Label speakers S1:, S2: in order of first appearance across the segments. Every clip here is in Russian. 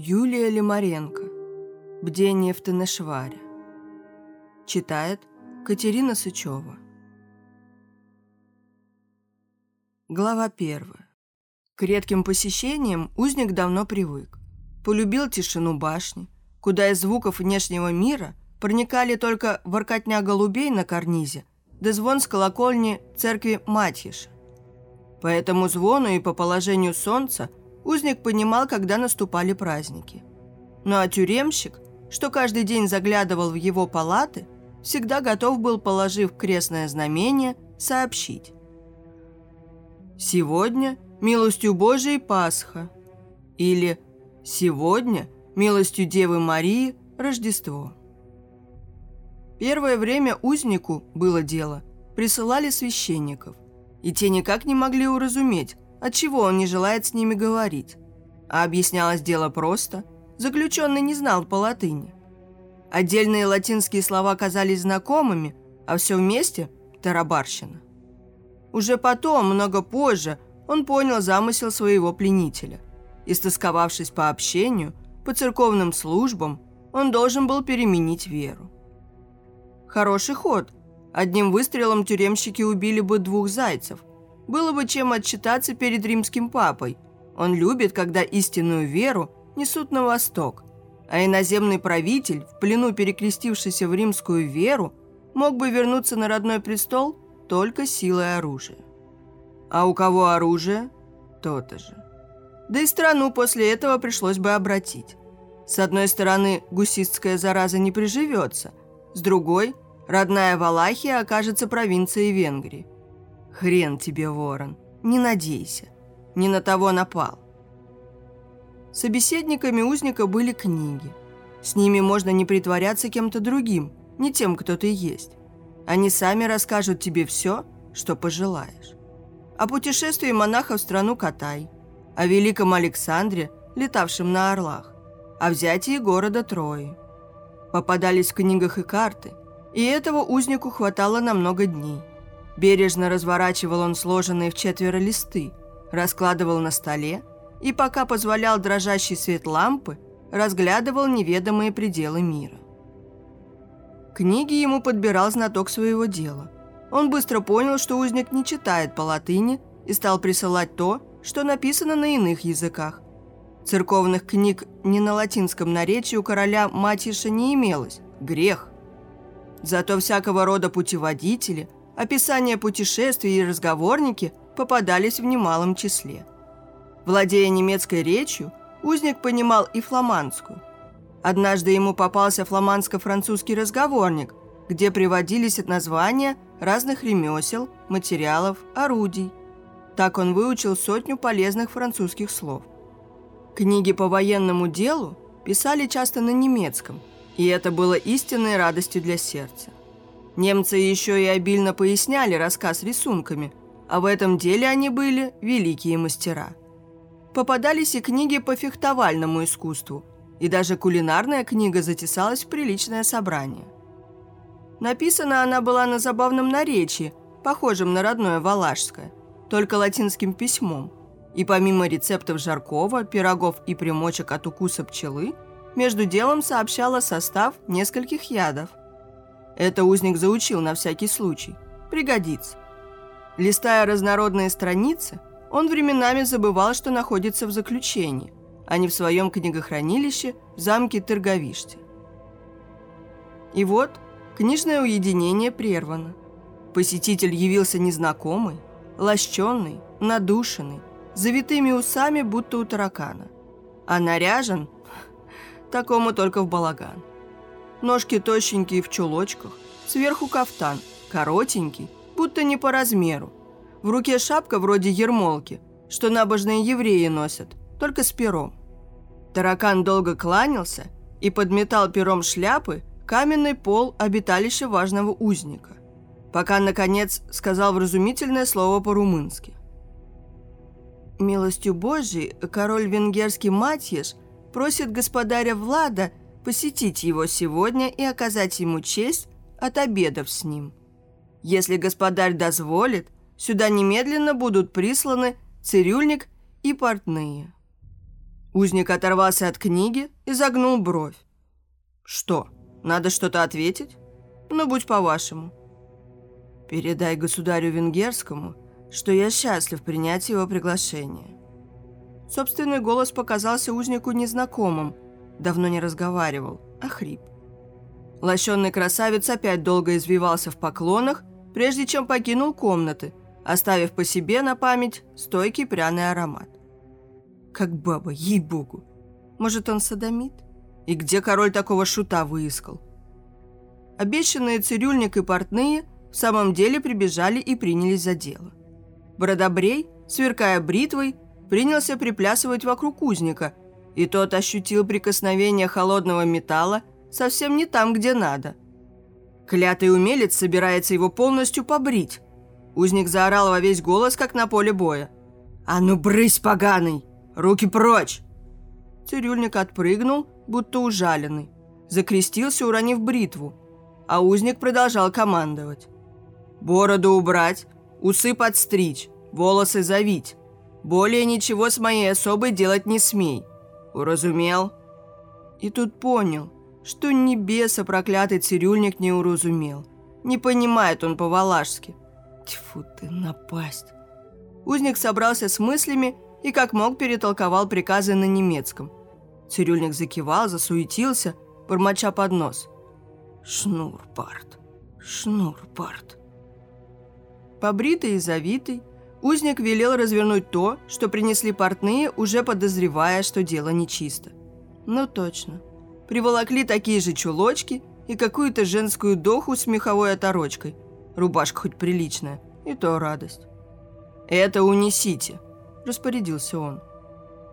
S1: Юлия Лимаренко. Бдение в Тенешваре. Читает Катерина Сычева. Глава первая. К редким посещениям узник давно привык. Полюбил тишину башни, куда из звуков внешнего мира проникали только воркотня голубей на карнизе да звон с колокольни церкви Матьиша. По этому звону и по положению солнца узник понимал, когда наступали праздники. Ну а тюремщик, что каждый день заглядывал в его палаты, всегда готов был, положив крестное знамение, сообщить. «Сегодня милостью Божией Пасха» или «Сегодня милостью Девы Марии Рождество». Первое время узнику, было дело, присылали священников, и те никак не могли уразуметь, отчего он не желает с ними говорить. А объяснялось дело просто. Заключенный не знал по латыни. Отдельные латинские слова казались знакомыми, а все вместе – тарабарщина. Уже потом, много позже, он понял замысел своего пленителя. Истосковавшись по общению, по церковным службам, он должен был переменить веру. Хороший ход. Одним выстрелом тюремщики убили бы двух зайцев, было бы чем отчитаться перед римским папой. Он любит, когда истинную веру несут на восток. А иноземный правитель, в плену перекрестившийся в римскую веру, мог бы вернуться на родной престол только силой оружия. А у кого оружие, то-то же. Да и страну после этого пришлось бы обратить. С одной стороны, гусистская зараза не приживется, с другой – родная Валахия окажется провинцией Венгрии. Хрен тебе, ворон, не надейся. Не на того напал. Собеседниками узника были книги. С ними можно не притворяться кем-то другим, не тем, кто ты есть. Они сами расскажут тебе все, что пожелаешь. О путешествии монаха в страну Катай, о великом Александре, летавшем на орлах, о взятии города Трои. Попадались в книгах и карты, и этого узнику хватало на много дней. Бережно разворачивал он сложенные в четверо листы, раскладывал на столе и, пока позволял дрожащий свет лампы, разглядывал неведомые пределы мира. Книги ему подбирал знаток своего дела. Он быстро понял, что узник не читает по латыни и стал присылать то, что написано на иных языках. Церковных книг не на латинском наречии у короля Матиша не имелось. Грех. Зато всякого рода путеводители – описания путешествий и разговорники попадались в немалом числе. Владея немецкой речью, узник понимал и фламандскую. Однажды ему попался фламандско-французский разговорник, где приводились названия разных ремесел, материалов, орудий. Так он выучил сотню полезных французских слов. Книги по военному делу писали часто на немецком, и это было истинной радостью для сердца. Немцы еще и обильно поясняли рассказ рисунками, а в этом деле они были великие мастера. Попадались и книги по фехтовальному искусству, и даже кулинарная книга затесалась в приличное собрание. Написана она была на забавном наречии, похожем на родное валашское, только латинским письмом. И помимо рецептов жаркого, пирогов и примочек от укуса пчелы, между делом сообщала состав нескольких ядов. Это узник заучил на всякий случай. Пригодится. Листая разнородные страницы, он временами забывал, что находится в заключении, а не в своем книгохранилище в замке Торговиште. И вот книжное уединение прервано. Посетитель явился незнакомый, лощенный, надушенный, завитыми усами, будто у таракана. А наряжен такому только в балаган. Ножки тощенькие в чулочках, сверху кафтан, коротенький, будто не по размеру. В руке шапка вроде ермолки, что набожные евреи носят, только с пером. Таракан долго кланялся и подметал пером шляпы каменный пол обиталища важного узника, пока, наконец, сказал вразумительное слово по-румынски. «Милостью Божией король венгерский Матьеш просит господаря Влада посетить его сегодня и оказать ему честь, отобедав с ним. Если господарь дозволит, сюда немедленно будут присланы цирюльник и портные». Узник оторвался от книги и загнул бровь. «Что, надо что-то ответить? Ну, будь по-вашему». «Передай государю венгерскому, что я счастлив принять его приглашение». Собственный голос показался узнику незнакомым, давно не разговаривал, а хрип. Лощенный красавец опять долго извивался в поклонах, прежде чем покинул комнаты, оставив по себе на память стойкий пряный аромат. Как баба, ей-богу. Может, он садомит? И где король такого шута выискал? Обещанные цирюльник и портные в самом деле прибежали и принялись за дело. Бродобрей, сверкая бритвой, принялся приплясывать вокруг узника, и тот ощутил прикосновение холодного металла совсем не там, где надо. Клятый умелец собирается его полностью побрить. Узник заорал во весь голос, как на поле боя. «А ну брысь, поганый! Руки прочь!» Цирюльник отпрыгнул, будто ужаленный. Закрестился, уронив бритву. А узник продолжал командовать. «Бороду убрать, усы подстричь, волосы завить. Более ничего с моей особой делать не смей. Уразумел?» И тут понял, что ни беса проклятый цирюльник не уразумел. Не понимает он по-валашски. Тьфу ты, напасть. Узник собрался с мыслями и как мог перетолковал приказы на немецком. Цирюльник закивал, засуетился, бормоча под нос. Шнурпарт, шнурпарт. Побритый и завитый, узник велел развернуть то, что принесли портные, уже подозревая, что дело нечисто. Ну точно. Приволокли такие же чулочки и какую-то женскую доху с меховой оторочкой. Рубашка хоть приличная, и то радость. «Это унесите», – распорядился он.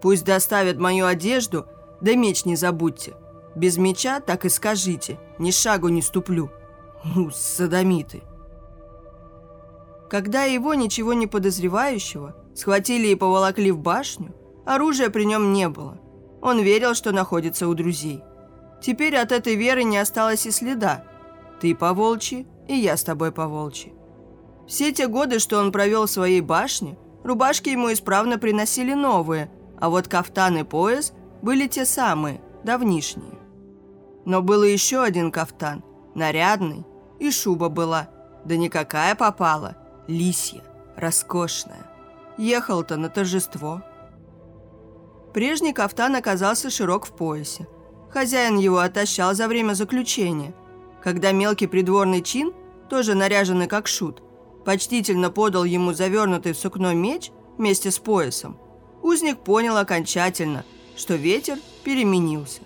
S1: «Пусть доставят мою одежду, да меч не забудьте. Без меча так и скажите, ни шагу не ступлю. Ну, садомиты». Когда его, ничего не подозревающего, схватили и поволокли в башню, оружия при нем не было. Он верил, что находится у друзей. Теперь от этой веры не осталось и следа. Ты по волчьи, и я с тобой по волчьи. Все те годы, что он провел в своей башне, рубашки ему исправно приносили новые, а вот кафтан и пояс были те самые, давнишние. Но был еще один кафтан, нарядный, и шуба была, да никакая попала, лисья, роскошная. Ехал-то на торжество. Прежний кафтан оказался широк в поясе, Хозяин его отощал за время заключения, когда мелкий придворный чин, тоже наряженный как шут, почтительно подал ему завернутый в сукно меч вместе с поясом. Узник понял окончательно, что ветер переменился.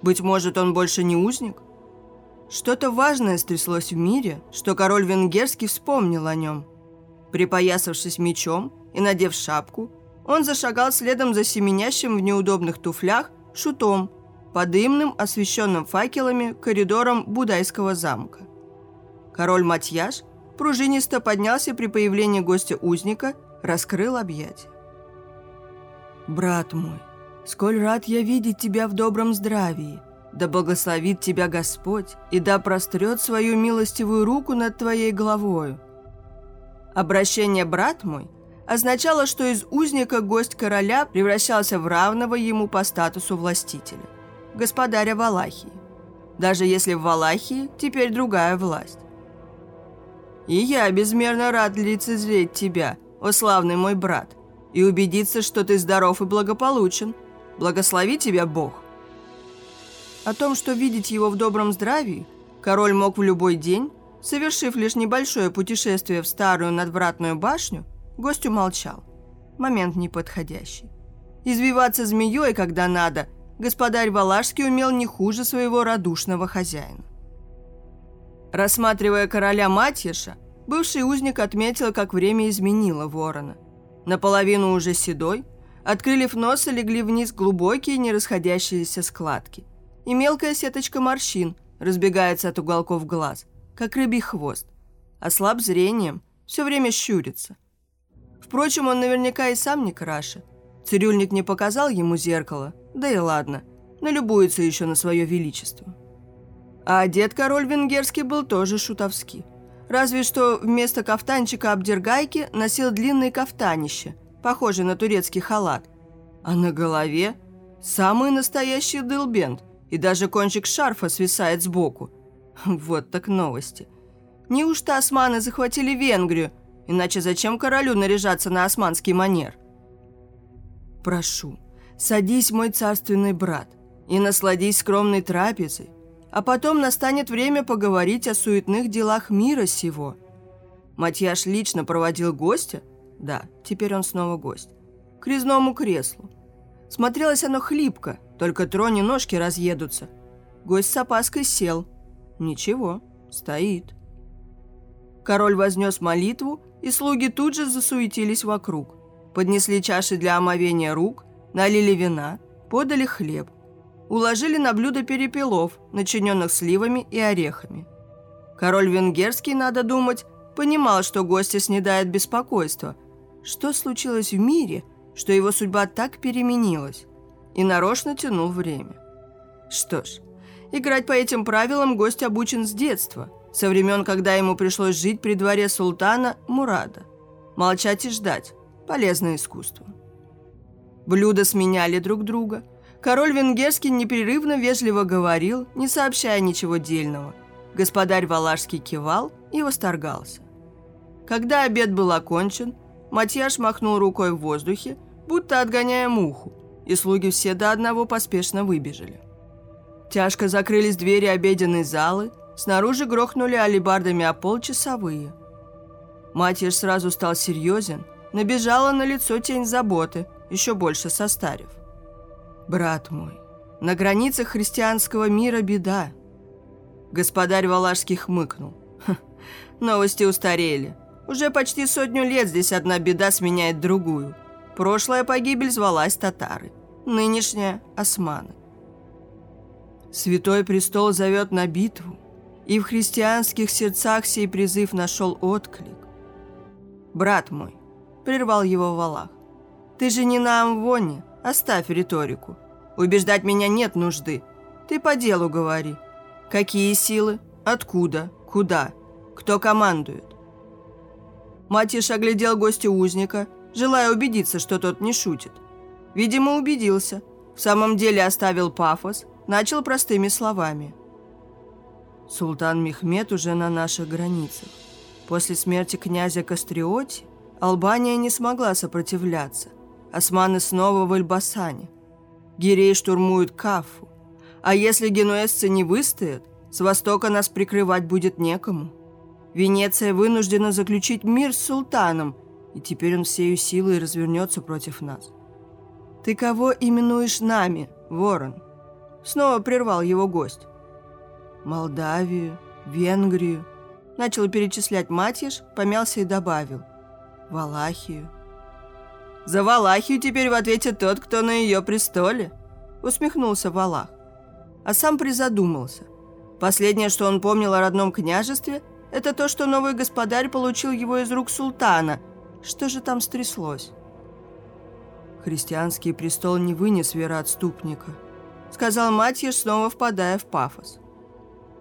S1: Быть может, он больше не узник? Что-то важное стряслось в мире, что король венгерский вспомнил о нем. Припоясавшись мечом и надев шапку, он зашагал следом за семенящим в неудобных туфлях шутом – по дымным, освещенным факелами, коридорам Будайского замка. Король Матьяш пружинисто поднялся при появлении гостя узника, раскрыл объятия. «Брат мой, сколь рад я видеть тебя в добром здравии, да благословит тебя Господь и да прострет свою милостивую руку над твоей головою». Обращение «брат мой» означало, что из узника гость короля превращался в равного ему по статусу властителя господаря Валахии. Даже если в Валахии теперь другая власть. И я безмерно рад лицезреть тебя, о славный мой брат, и убедиться, что ты здоров и благополучен. Благослови тебя Бог. О том, что видеть его в добром здравии, король мог в любой день, совершив лишь небольшое путешествие в старую надвратную башню, гость умолчал. Момент неподходящий. Извиваться змеей, когда надо, господарь Валашский умел не хуже своего радушного хозяина. Рассматривая короля Матьеша, бывший узник отметил, как время изменило ворона. Наполовину уже седой, открылив нос, легли вниз глубокие нерасходящиеся складки. И мелкая сеточка морщин разбегается от уголков глаз, как рыбий хвост. А слаб зрением, все время щурится. Впрочем, он наверняка и сам не краше. Цирюльник не показал ему зеркало – да и ладно, налюбуется еще на свое величество. А одет король венгерский был тоже шутовски. Разве что вместо кафтанчика обдергайки носил длинное кафтанище, похожее на турецкий халат. А на голове Самый настоящий дылбент, и даже кончик шарфа свисает сбоку. Вот так новости. Неужто османы захватили Венгрию? Иначе зачем королю наряжаться на османский манер? Прошу, садись, мой царственный брат, и насладись скромной трапезой, а потом настанет время поговорить о суетных делах мира сего. Матьяш лично проводил гостя, да, теперь он снова гость, к резному креслу. Смотрелось оно хлипко, только трони ножки разъедутся. Гость с опаской сел. Ничего, стоит. Король вознес молитву, и слуги тут же засуетились вокруг. Поднесли чаши для омовения рук, налили вина, подали хлеб. Уложили на блюдо перепелов, начиненных сливами и орехами. Король венгерский, надо думать, понимал, что гости снедает беспокойство. Что случилось в мире, что его судьба так переменилась? И нарочно тянул время. Что ж, играть по этим правилам гость обучен с детства – со времен, когда ему пришлось жить при дворе султана Мурада. Молчать и ждать – полезное искусство. Блюда сменяли друг друга. Король венгерский непрерывно вежливо говорил, не сообщая ничего дельного. Господарь Валашский кивал и восторгался. Когда обед был окончен, Матьяш махнул рукой в воздухе, будто отгоняя муху, и слуги все до одного поспешно выбежали. Тяжко закрылись двери обеденной залы – Снаружи грохнули алибардами о пол часовые. Сразу стал серьезен, набежала на лицо тень заботы, еще больше состарив. «Брат мой, на границах христианского мира беда». Господарь Валашский хмыкнул. новости устарели. Уже почти сотню лет здесь одна беда сменяет другую. Прошлая погибель звалась татары, нынешняя – османы. Святой престол зовет на битву, и в христианских сердцах сей призыв нашел отклик. «Брат мой», — прервал его Валах, — «ты же не на Амвоне, оставь риторику. Убеждать меня нет нужды. Ты по делу говори. Какие силы? Откуда? Куда? Кто командует?» Матиш оглядел гостя узника, желая убедиться, что тот не шутит. Видимо, убедился. В самом деле оставил пафос, начал простыми словами – Султан Мехмед уже на наших границах. После смерти князя Кастриоти Албания не смогла сопротивляться. Османы снова в Эльбасане. Гирей штурмуют Кафу. А если генуэзцы не выстоят, с востока нас прикрывать будет некому. Венеция вынуждена заключить мир с султаном, и теперь он всею силой развернется против нас. «Ты кого именуешь нами, ворон?» Снова прервал его гость. Молдавию, Венгрию. Начал перечислять Матиш, помялся и добавил. Валахию. «За Валахию теперь в ответе тот, кто на ее престоле», усмехнулся Валах. А сам призадумался. Последнее, что он помнил о родном княжестве, это то, что новый господарь получил его из рук султана. Что же там стряслось? Христианский престол не вынес вероотступника, сказал Матьеш, снова впадая в пафос.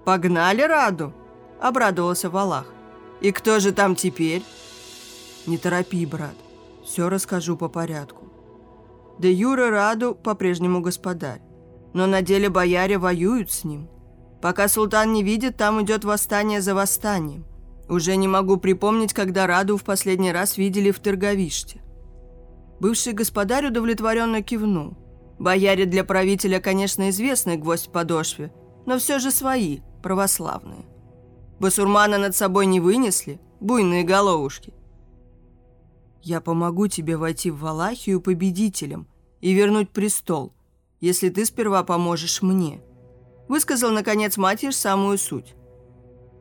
S1: «Погнали Раду!» – обрадовался Валах. «И кто же там теперь?» «Не торопи, брат. Все расскажу по порядку. Де Юра Раду по-прежнему господарь, но на деле бояре воюют с ним. Пока султан не видит, там идет восстание за восстанием. Уже не могу припомнить, когда Раду в последний раз видели в Терговиште. Бывший господарь удовлетворенно кивнул. Бояре для правителя, конечно, известный гвоздь в подошве, но все же свои – православные. Басурмана над собой не вынесли, буйные головушки. Я помогу тебе войти в Валахию победителем и вернуть престол, если ты сперва поможешь мне. Высказал, наконец, Матиш самую суть.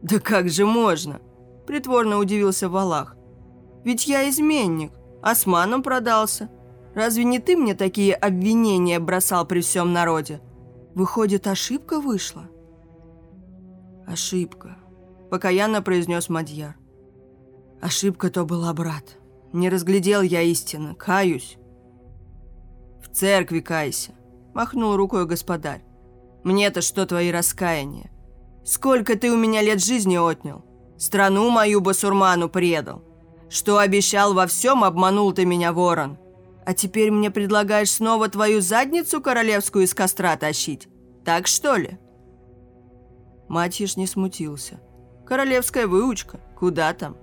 S1: «Да как же можно?» – притворно удивился Валах. «Ведь я изменник, османом продался. Разве не ты мне такие обвинения бросал при всем народе? Выходит, ошибка вышла?» «Ошибка», – покаянно произнес Мадьяр. «Ошибка то была, брат. Не разглядел я истины, каюсь». «В церкви кайся», – махнул рукой господарь. «Мне-то что твои раскаяния? Сколько ты у меня лет жизни отнял? Страну мою басурману предал. Что обещал во всем, обманул ты меня, ворон. А теперь мне предлагаешь снова твою задницу королевскую из костра тащить? Так что ли?» Матьиш не смутился. «Королевская выучка. Куда там?»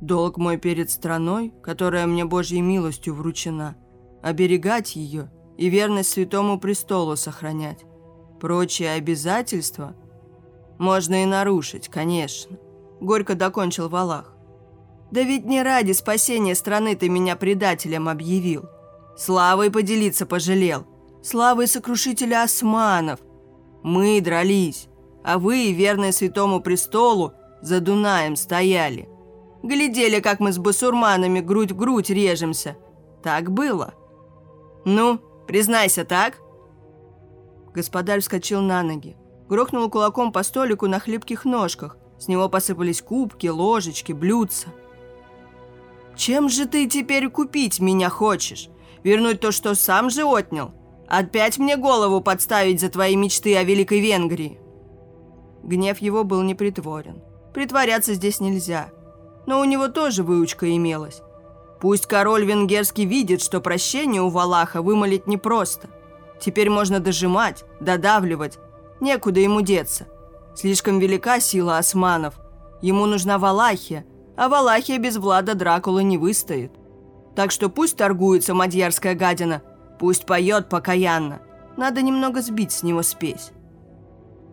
S1: «Долг мой перед страной, которая мне Божьей милостью вручена, оберегать ее и верность святому престолу сохранять. Прочие обязательства можно и нарушить, конечно», — горько докончил Валах. Да ведь не ради спасения страны ты меня предателем объявил. Славой поделиться пожалел. Славой сокрушителя османов. Мы дрались, а вы, верные святому престолу, за Дунаем стояли. Глядели, как мы с басурманами грудь грудь режемся. Так было. Ну, признайся, так? Господарь вскочил на ноги. Грохнул кулаком по столику на хлипких ножках. С него посыпались кубки, ложечки, блюдца. Чем же ты теперь купить меня хочешь? Вернуть то, что сам же отнял? Опять мне голову подставить за твои мечты о Великой Венгрии?» Гнев его был непритворен. Притворяться здесь нельзя. Но у него тоже выучка имелась. Пусть король венгерский видит, что прощение у Валаха вымолить непросто. Теперь можно дожимать, додавливать. Некуда ему деться. Слишком велика сила османов. Ему нужна Валахия – а Валахия без Влада Дракула не выстоит. Так что пусть торгуется мадьярская гадина, пусть поет покаянно. Надо немного сбить с него спесь.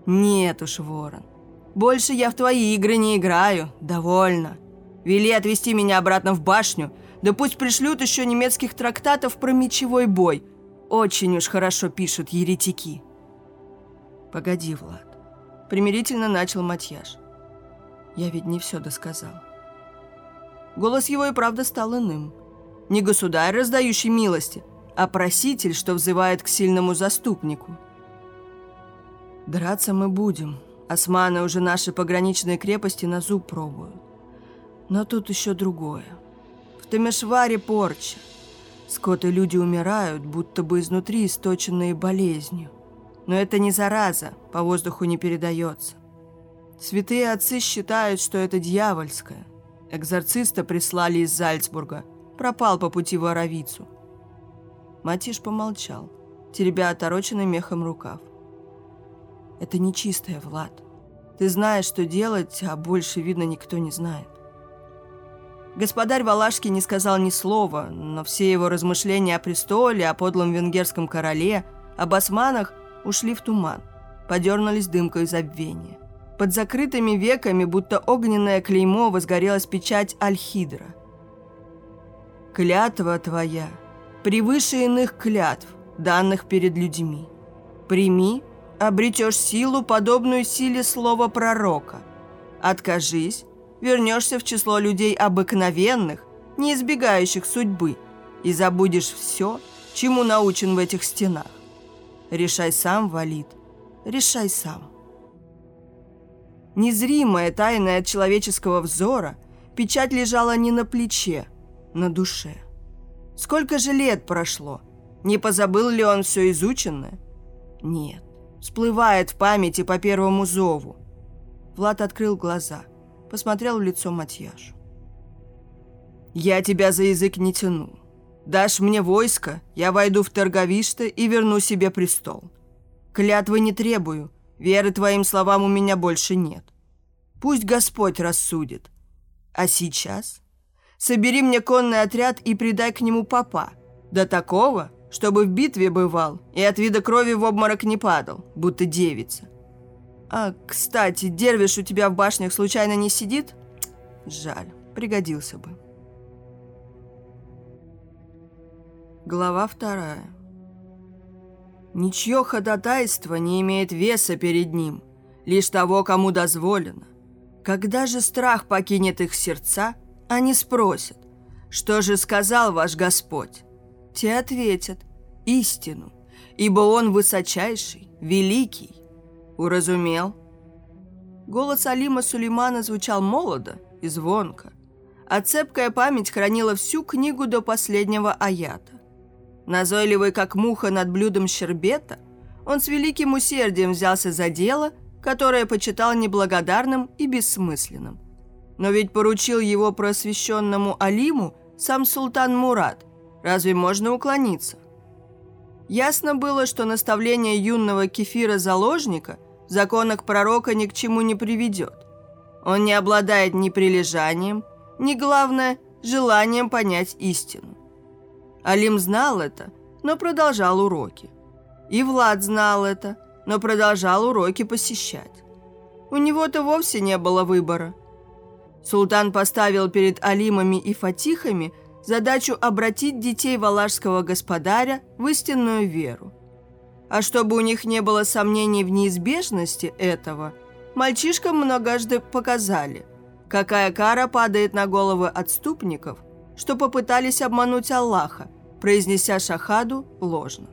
S1: Нет уж, Ворон, больше я в твои игры не играю, довольно. Вели отвезти меня обратно в башню, да пусть пришлют еще немецких трактатов про мечевой бой. Очень уж хорошо пишут еретики. Погоди, Влад. Примирительно начал Матьяш. Я ведь не все досказал. Голос его и правда стал иным. Не государь, раздающий милости, а проситель, что взывает к сильному заступнику. Драться мы будем. Османы уже наши пограничные крепости на зуб пробуют. Но тут еще другое. В Темешваре порча. Скот и люди умирают, будто бы изнутри источенные болезнью. Но это не зараза, по воздуху не передается. Святые отцы считают, что это дьявольское. Экзорциста прислали из Зальцбурга. Пропал по пути в Оровицу. Матиш помолчал, теребя отороченный мехом рукав. «Это нечистое, Влад. Ты знаешь, что делать, а больше, видно, никто не знает». Господарь Валашки не сказал ни слова, но все его размышления о престоле, о подлом венгерском короле, об османах ушли в туман, подернулись дымкой забвения. Под закрытыми веками, будто огненное клеймо, возгорелась печать Альхидра. «Клятва твоя превыше иных клятв, данных перед людьми. Прими, обретешь силу, подобную силе слова пророка. Откажись, вернешься в число людей обыкновенных, не избегающих судьбы, и забудешь все, чему научен в этих стенах. Решай сам, Валид, решай сам. Незримая, тайная от человеческого взора, печать лежала не на плече, на душе. Сколько же лет прошло? Не позабыл ли он все изученное? Нет, всплывает в памяти по первому зову. Влад открыл глаза, посмотрел в лицо Матьяшу. «Я тебя за язык не тяну. Дашь мне войско, я войду в Торговиште и верну себе престол. Клятвы не требую, Веры твоим словам у меня больше нет. Пусть Господь рассудит. А сейчас собери мне конный отряд и придай к нему папа. До такого, чтобы в битве бывал и от вида крови в обморок не падал, будто девица. А, кстати, дервиш у тебя в башнях случайно не сидит? Жаль, пригодился бы. Глава вторая. Ничье ходатайство не имеет веса перед ним, лишь того, кому дозволено. Когда же страх покинет их сердца, они спросят, что же сказал ваш Господь? Те ответят, истину, ибо Он высочайший, великий. Уразумел? Голос Алима Сулеймана звучал молодо и звонко, а цепкая память хранила всю книгу до последнего аята. Назойливый, как муха над блюдом щербета, он с великим усердием взялся за дело, которое почитал неблагодарным и бессмысленным. Но ведь поручил его просвещенному Алиму сам султан Мурат, Разве можно уклониться? Ясно было, что наставление юного кефира-заложника в законах пророка ни к чему не приведет. Он не обладает ни прилежанием, ни, главное, желанием понять истину. Алим знал это, но продолжал уроки. И Влад знал это, но продолжал уроки посещать. У него-то вовсе не было выбора. Султан поставил перед Алимами и Фатихами задачу обратить детей валашского господаря в истинную веру. А чтобы у них не было сомнений в неизбежности этого, мальчишкам многожды показали, какая кара падает на головы отступников, что попытались обмануть Аллаха, произнеся шахаду ложно.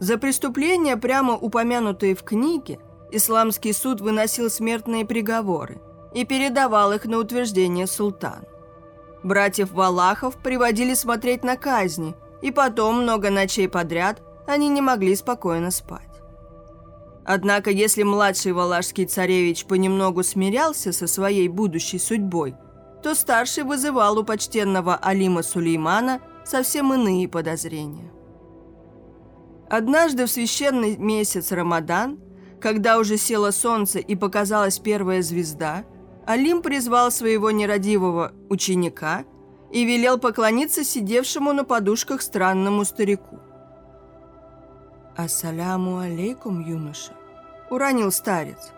S1: За преступления, прямо упомянутые в книге, исламский суд выносил смертные приговоры и передавал их на утверждение султану. Братьев Валахов приводили смотреть на казни, и потом много ночей подряд они не могли спокойно спать. Однако, если младший валашский царевич понемногу смирялся со своей будущей судьбой, то старший вызывал у почтенного Алима Сулеймана совсем иные подозрения. Однажды в священный месяц Рамадан, когда уже село солнце и показалась первая звезда – Алим призвал своего нерадивого ученика и велел поклониться сидевшему на подушках странному старику. «Ассаляму алейкум, юноша!» – уронил старец.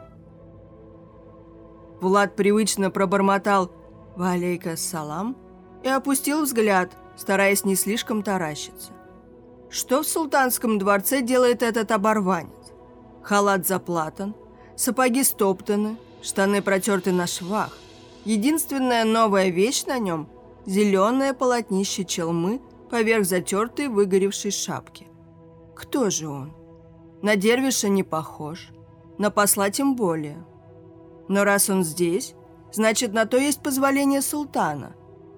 S1: Влад привычно пробормотал «Валейка салам» и опустил взгляд, стараясь не слишком таращиться. Что в султанском дворце делает этот оборванец? Халат заплатан, сапоги стоптаны, Штаны протерты на швах. Единственная новая вещь на нем – зеленое полотнище челмы поверх затертой выгоревшей шапки. Кто же он? На дервиша не похож, на посла тем более. Но раз он здесь, значит, на то есть позволение султана.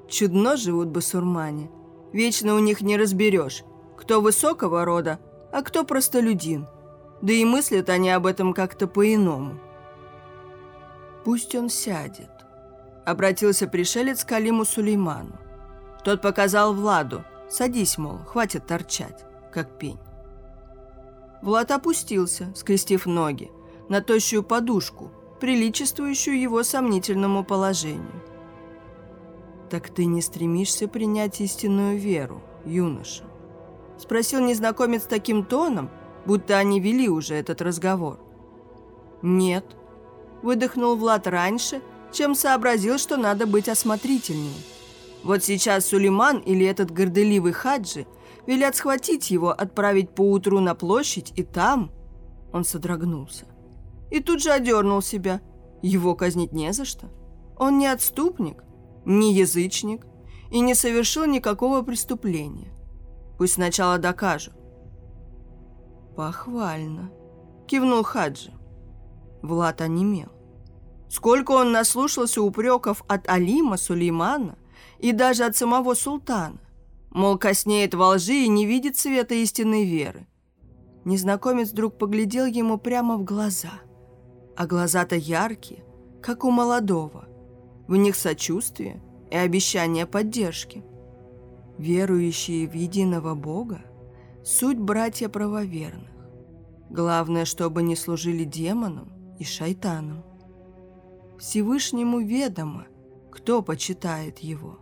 S1: Чудно живут басурмане. Вечно у них не разберешь, кто высокого рода, а кто простолюдин. Да и мыслят они об этом как-то по-иному. «Пусть он сядет», — обратился пришелец к Алиму Сулейману. Тот показал Владу. «Садись, мол, хватит торчать, как пень». Влад опустился, скрестив ноги, на тощую подушку, приличествующую его сомнительному положению. «Так ты не стремишься принять истинную веру, юноша?» Спросил незнакомец таким тоном, будто они вели уже этот разговор. «Нет», выдохнул Влад раньше, чем сообразил, что надо быть осмотрительнее. Вот сейчас Сулейман или этот горделивый хаджи велят схватить его, отправить поутру на площадь, и там... Он содрогнулся. И тут же одернул себя. Его казнить не за что. Он не отступник, не язычник и не совершил никакого преступления. Пусть сначала докажут. «Похвально», – кивнул Хаджи. Влад онемел. Сколько он наслушался упреков от Алима, Сулеймана и даже от самого султана. Мол, коснеет во лжи и не видит света истинной веры. Незнакомец вдруг поглядел ему прямо в глаза. А глаза-то яркие, как у молодого. В них сочувствие и обещание поддержки. Верующие в единого Бога – суть братья правоверных. Главное, чтобы не служили демонам и шайтанам. Всевышнему ведомо, кто почитает его,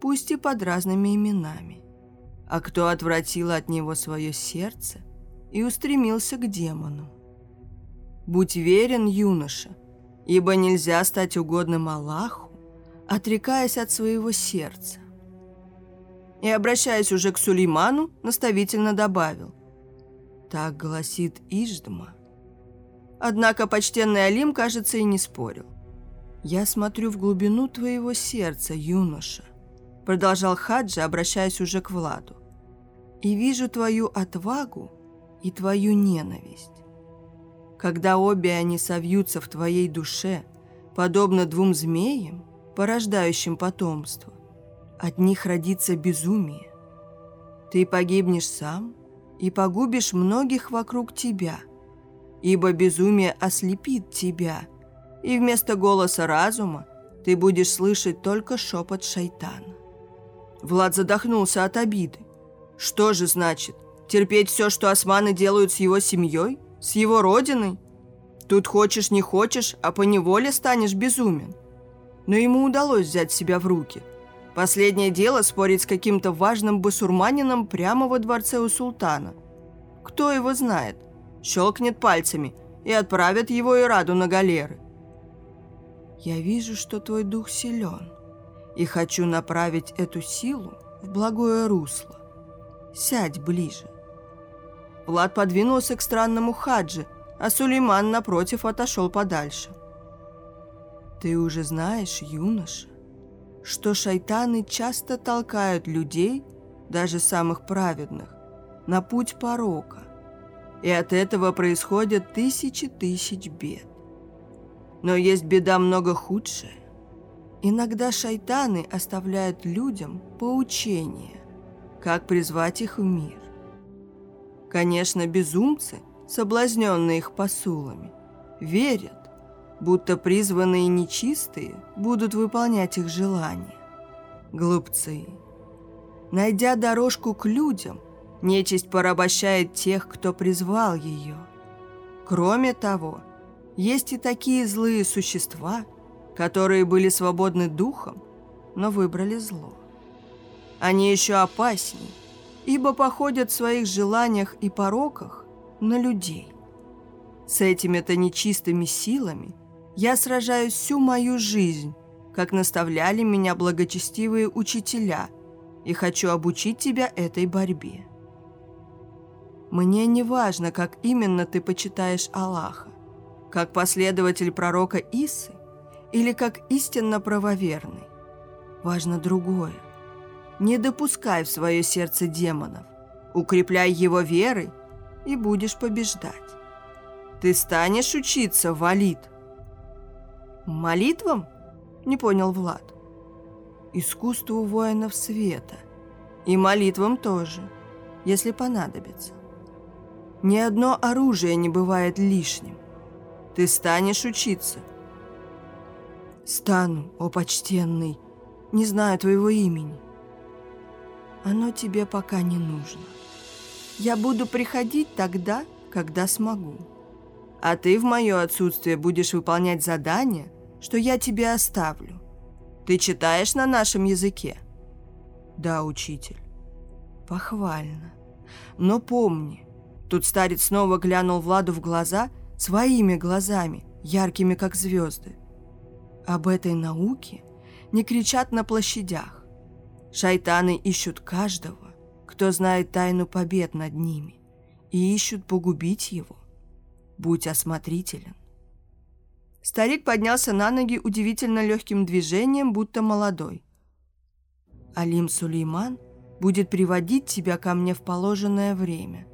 S1: пусть и под разными именами, а кто отвратил от него свое сердце и устремился к демону. Будь верен, юноша, ибо нельзя стать угодным Аллаху, отрекаясь от своего сердца. И, обращаясь уже к Сулейману, наставительно добавил, «Так гласит Иждма». Однако почтенный Алим, кажется, и не спорил. «Я смотрю в глубину твоего сердца, юноша», продолжал Хаджи, обращаясь уже к Владу, «и вижу твою отвагу и твою ненависть. Когда обе они совьются в твоей душе, подобно двум змеям, порождающим потомство, от них родится безумие. Ты погибнешь сам и погубишь многих вокруг тебя, ибо безумие ослепит тебя – и вместо голоса разума ты будешь слышать только шепот шайтана. Влад задохнулся от обиды. Что же значит, терпеть все, что османы делают с его семьей? С его родиной? Тут хочешь не хочешь, а по неволе станешь безумен. Но ему удалось взять себя в руки. Последнее дело спорить с каким-то важным басурманином прямо во дворце у султана. Кто его знает? Щелкнет пальцами и отправит его Ираду на галеры. Я вижу, что твой дух силен, и хочу направить эту силу в благое русло. Сядь ближе. Влад подвинулся к странному хаджи, а Сулейман, напротив, отошел подальше. «Ты уже знаешь, юноша, что шайтаны часто толкают людей, даже самых праведных, на путь порока, и от этого происходят тысячи тысяч бед. Но есть беда много худшая. Иногда шайтаны оставляют людям поучение, как призвать их в мир. Конечно, безумцы, соблазненные их посулами, верят, будто призванные нечистые будут выполнять их желания. Глупцы. Найдя дорожку к людям, нечисть порабощает тех, кто призвал ее. Кроме того, есть и такие злые существа, которые были свободны духом, но выбрали зло. Они еще опаснее, ибо походят в своих желаниях и пороках на людей. С этими-то нечистыми силами я сражаюсь всю мою жизнь, как наставляли меня благочестивые учителя, и хочу обучить тебя этой борьбе. Мне не важно, как именно ты почитаешь Аллаха как последователь пророка Исы или как истинно правоверный. Важно другое. Не допускай в свое сердце демонов, укрепляй его верой, и будешь побеждать. Ты станешь учиться, Валид. Молитвам? Не понял Влад. Искусству воинов света. И молитвам тоже, если понадобится. Ни одно оружие не бывает лишним. Ты станешь учиться?» «Стану, о почтенный. Не знаю твоего имени». «Оно тебе пока не нужно. Я буду приходить тогда, когда смогу. А ты в мое отсутствие будешь выполнять задание, что я тебе оставлю. Ты читаешь на нашем языке?» «Да, учитель». «Похвально. Но помни». Тут старец снова глянул Владу в глаза – своими глазами, яркими как звезды. Об этой науке не кричат на площадях. Шайтаны ищут каждого, кто знает тайну побед над ними, и ищут погубить его. Будь осмотрителен. Старик поднялся на ноги удивительно легким движением, будто молодой. Алим Сулейман будет приводить тебя ко мне в положенное время.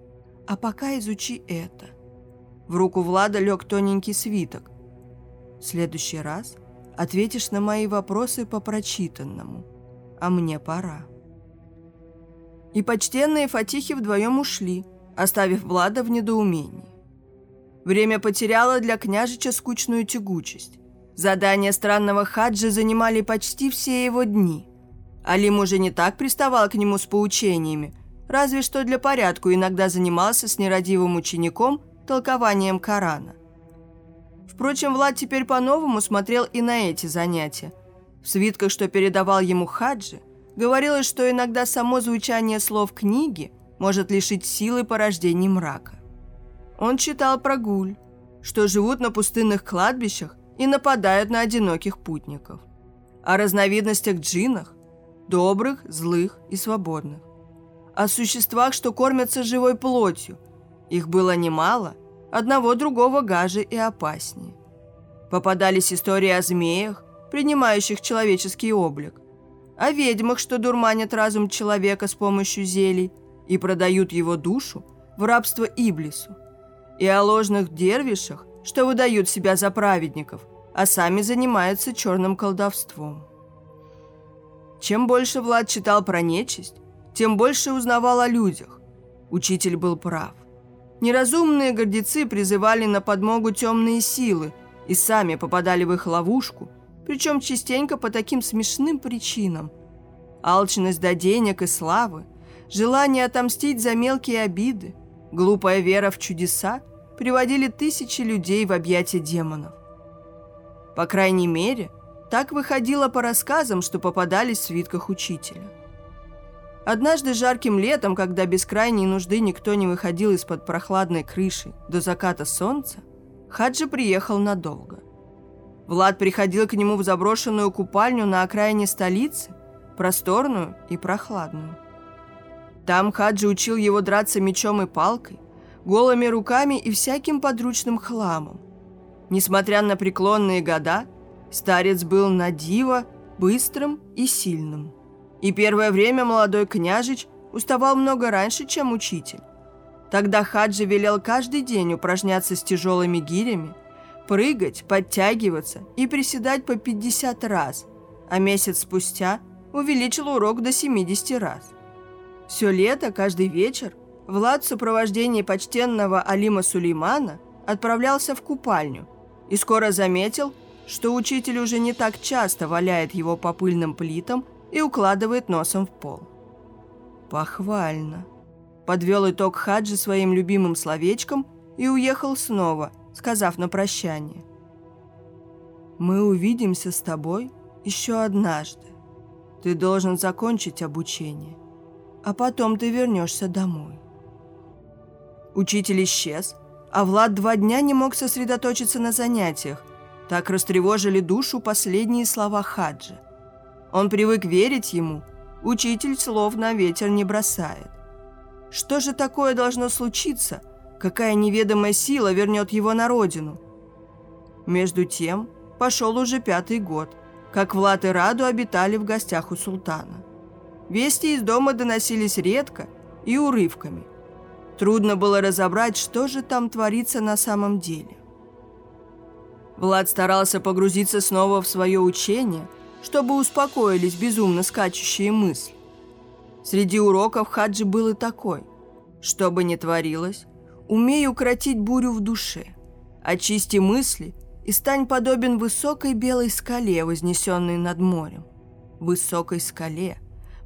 S1: А пока изучи это. В руку Влада лег тоненький свиток. В следующий раз ответишь на мои вопросы по прочитанному. А мне пора. И почтенные Фатихи вдвоем ушли, оставив Влада в недоумении. Время потеряло для княжича скучную тягучесть. Задания странного хаджи занимали почти все его дни. Алим уже не так приставал к нему с поучениями, разве что для порядку иногда занимался с нерадивым учеником – толкованием Корана. Впрочем, Влад теперь по-новому смотрел и на эти занятия. В свитках, что передавал ему Хаджи, говорилось, что иногда само звучание слов книги может лишить силы порождений мрака. Он читал про гуль, что живут на пустынных кладбищах и нападают на одиноких путников. О разновидностях джинах – добрых, злых и свободных. О существах, что кормятся живой плотью – их было немало, одного другого гаже и опаснее. Попадались истории о змеях, принимающих человеческий облик, о ведьмах, что дурманят разум человека с помощью зелий и продают его душу в рабство Иблису, и о ложных дервишах, что выдают себя за праведников, а сами занимаются черным колдовством. Чем больше Влад читал про нечисть, тем больше узнавал о людях. Учитель был прав. Неразумные гордецы призывали на подмогу темные силы и сами попадали в их ловушку, причем частенько по таким смешным причинам. Алчность до денег и славы, желание отомстить за мелкие обиды, глупая вера в чудеса приводили тысячи людей в объятия демонов. По крайней мере, так выходило по рассказам, что попадались в свитках учителя. Однажды жарким летом, когда без крайней нужды никто не выходил из-под прохладной крыши до заката солнца, Хаджи приехал надолго. Влад приходил к нему в заброшенную купальню на окраине столицы, просторную и прохладную. Там Хаджи учил его драться мечом и палкой, голыми руками и всяким подручным хламом. Несмотря на преклонные года, старец был на диво быстрым и сильным. И первое время молодой княжич уставал много раньше, чем учитель. Тогда Хаджи велел каждый день упражняться с тяжелыми гирями, прыгать, подтягиваться и приседать по 50 раз, а месяц спустя увеличил урок до 70 раз. Все лето, каждый вечер, Влад в сопровождении почтенного Алима Сулеймана отправлялся в купальню и скоро заметил, что учитель уже не так часто валяет его по пыльным плитам и укладывает носом в пол. «Похвально», – подвел итог Хаджи своим любимым словечком и уехал снова, сказав на прощание. «Мы увидимся с тобой еще однажды. Ты должен закончить обучение, а потом ты вернешься домой». Учитель исчез, а Влад два дня не мог сосредоточиться на занятиях. Так растревожили душу последние слова Хаджи. Он привык верить ему. Учитель слов на ветер не бросает. Что же такое должно случиться? Какая неведомая сила вернет его на родину? Между тем, пошел уже пятый год, как Влад и Раду обитали в гостях у султана. Вести из дома доносились редко и урывками. Трудно было разобрать, что же там творится на самом деле. Влад старался погрузиться снова в свое учение – чтобы успокоились безумно скачущие мысли. Среди уроков Хаджи был и такой. Что бы ни творилось, умей укротить бурю в душе, очисти мысли и стань подобен высокой белой скале, вознесенной над морем. Высокой скале,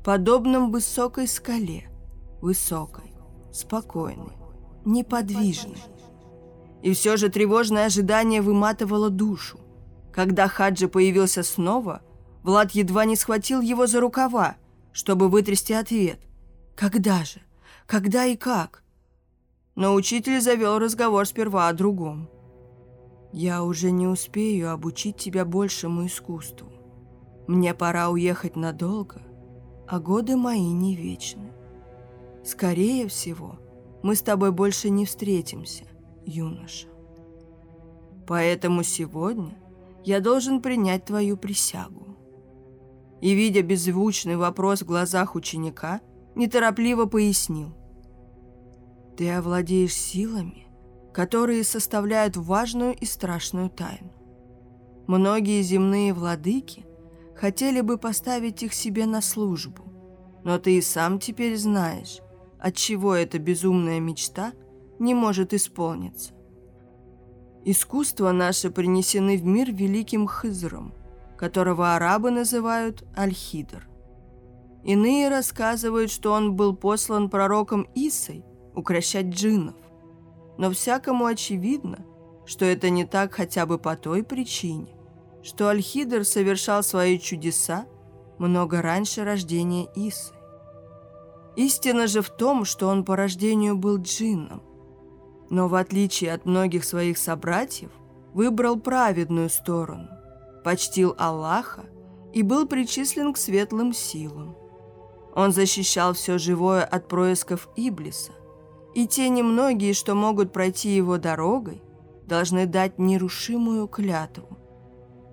S1: подобном высокой скале, высокой, спокойной, неподвижной. И все же тревожное ожидание выматывало душу. Когда Хаджи появился снова – Влад едва не схватил его за рукава, чтобы вытрясти ответ. «Когда же? Когда и как?» Но учитель завел разговор сперва о другом. «Я уже не успею обучить тебя большему искусству. Мне пора уехать надолго, а годы мои не вечны. Скорее всего, мы с тобой больше не встретимся, юноша. Поэтому сегодня я должен принять твою присягу и, видя беззвучный вопрос в глазах ученика, неторопливо пояснил. «Ты овладеешь силами, которые составляют важную и страшную тайну. Многие земные владыки хотели бы поставить их себе на службу, но ты и сам теперь знаешь, от чего эта безумная мечта не может исполниться. Искусства наши принесены в мир великим Хызром, которого арабы называют Аль-Хидр. Иные рассказывают, что он был послан пророком Исой укращать джиннов. Но всякому очевидно, что это не так хотя бы по той причине, что Аль-Хидр совершал свои чудеса много раньше рождения Исы. Истина же в том, что он по рождению был джинном, но в отличие от многих своих собратьев, выбрал праведную сторону почтил Аллаха и был причислен к светлым силам. Он защищал все живое от происков Иблиса, и те немногие, что могут пройти его дорогой, должны дать нерушимую клятву.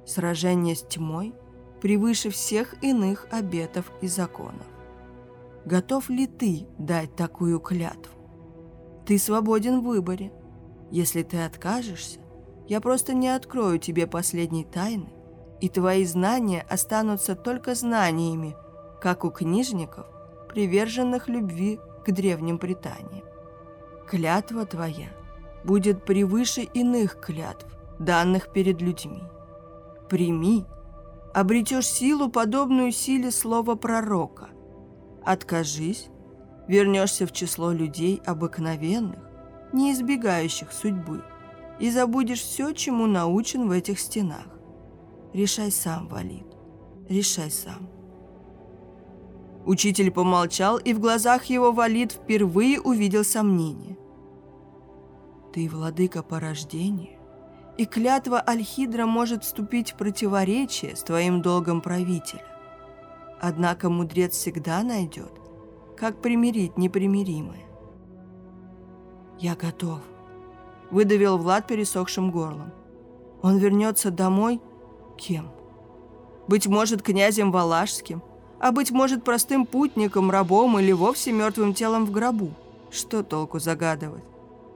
S1: Сражение с тьмой превыше всех иных обетов и законов. Готов ли ты дать такую клятву? Ты свободен в выборе. Если ты откажешься, я просто не открою тебе последней тайны и твои знания останутся только знаниями, как у книжников, приверженных любви к древним Британиям. Клятва твоя будет превыше иных клятв, данных перед людьми. Прими, обретешь силу, подобную силе слова пророка. Откажись, вернешься в число людей обыкновенных, не избегающих судьбы, и забудешь все, чему научен в этих стенах. Решай сам, Валид, решай сам. Учитель помолчал, и в глазах его Валид впервые увидел сомнение. Ты владыка по рождению, и клятва Альхидра может вступить в противоречие с твоим долгом правителя. Однако мудрец всегда найдет, как примирить непримиримое. «Я готов», — выдавил Влад пересохшим горлом. «Он вернется домой кем? Быть может, князем Валашским, а быть может, простым путником, рабом или вовсе мертвым телом в гробу. Что толку загадывать?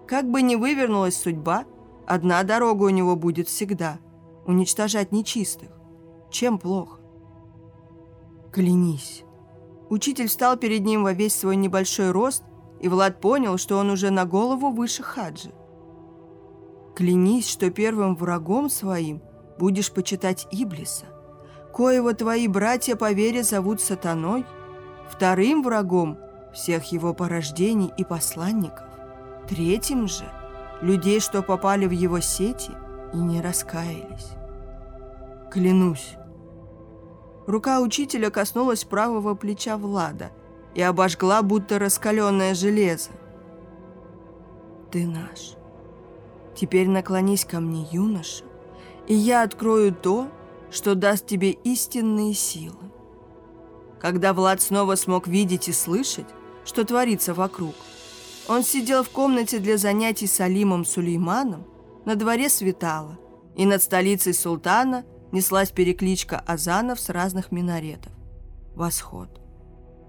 S1: Как бы ни вывернулась судьба, одна дорога у него будет всегда — уничтожать нечистых. Чем плохо? Клянись. Учитель встал перед ним во весь свой небольшой рост, и Влад понял, что он уже на голову выше Хаджи. Клянись, что первым врагом своим будешь почитать Иблиса, коего твои братья по вере зовут сатаной, вторым врагом всех его порождений и посланников, третьим же людей, что попали в его сети и не раскаялись. Клянусь. Рука учителя коснулась правого плеча Влада и обожгла, будто раскаленное железо. Ты наш. Теперь наклонись ко мне, юноша, и я открою то, что даст тебе истинные силы. Когда Влад снова смог видеть и слышать, что творится вокруг, он сидел в комнате для занятий с Алимом Сулейманом, на дворе светало, и над столицей султана неслась перекличка азанов с разных минаретов. Восход.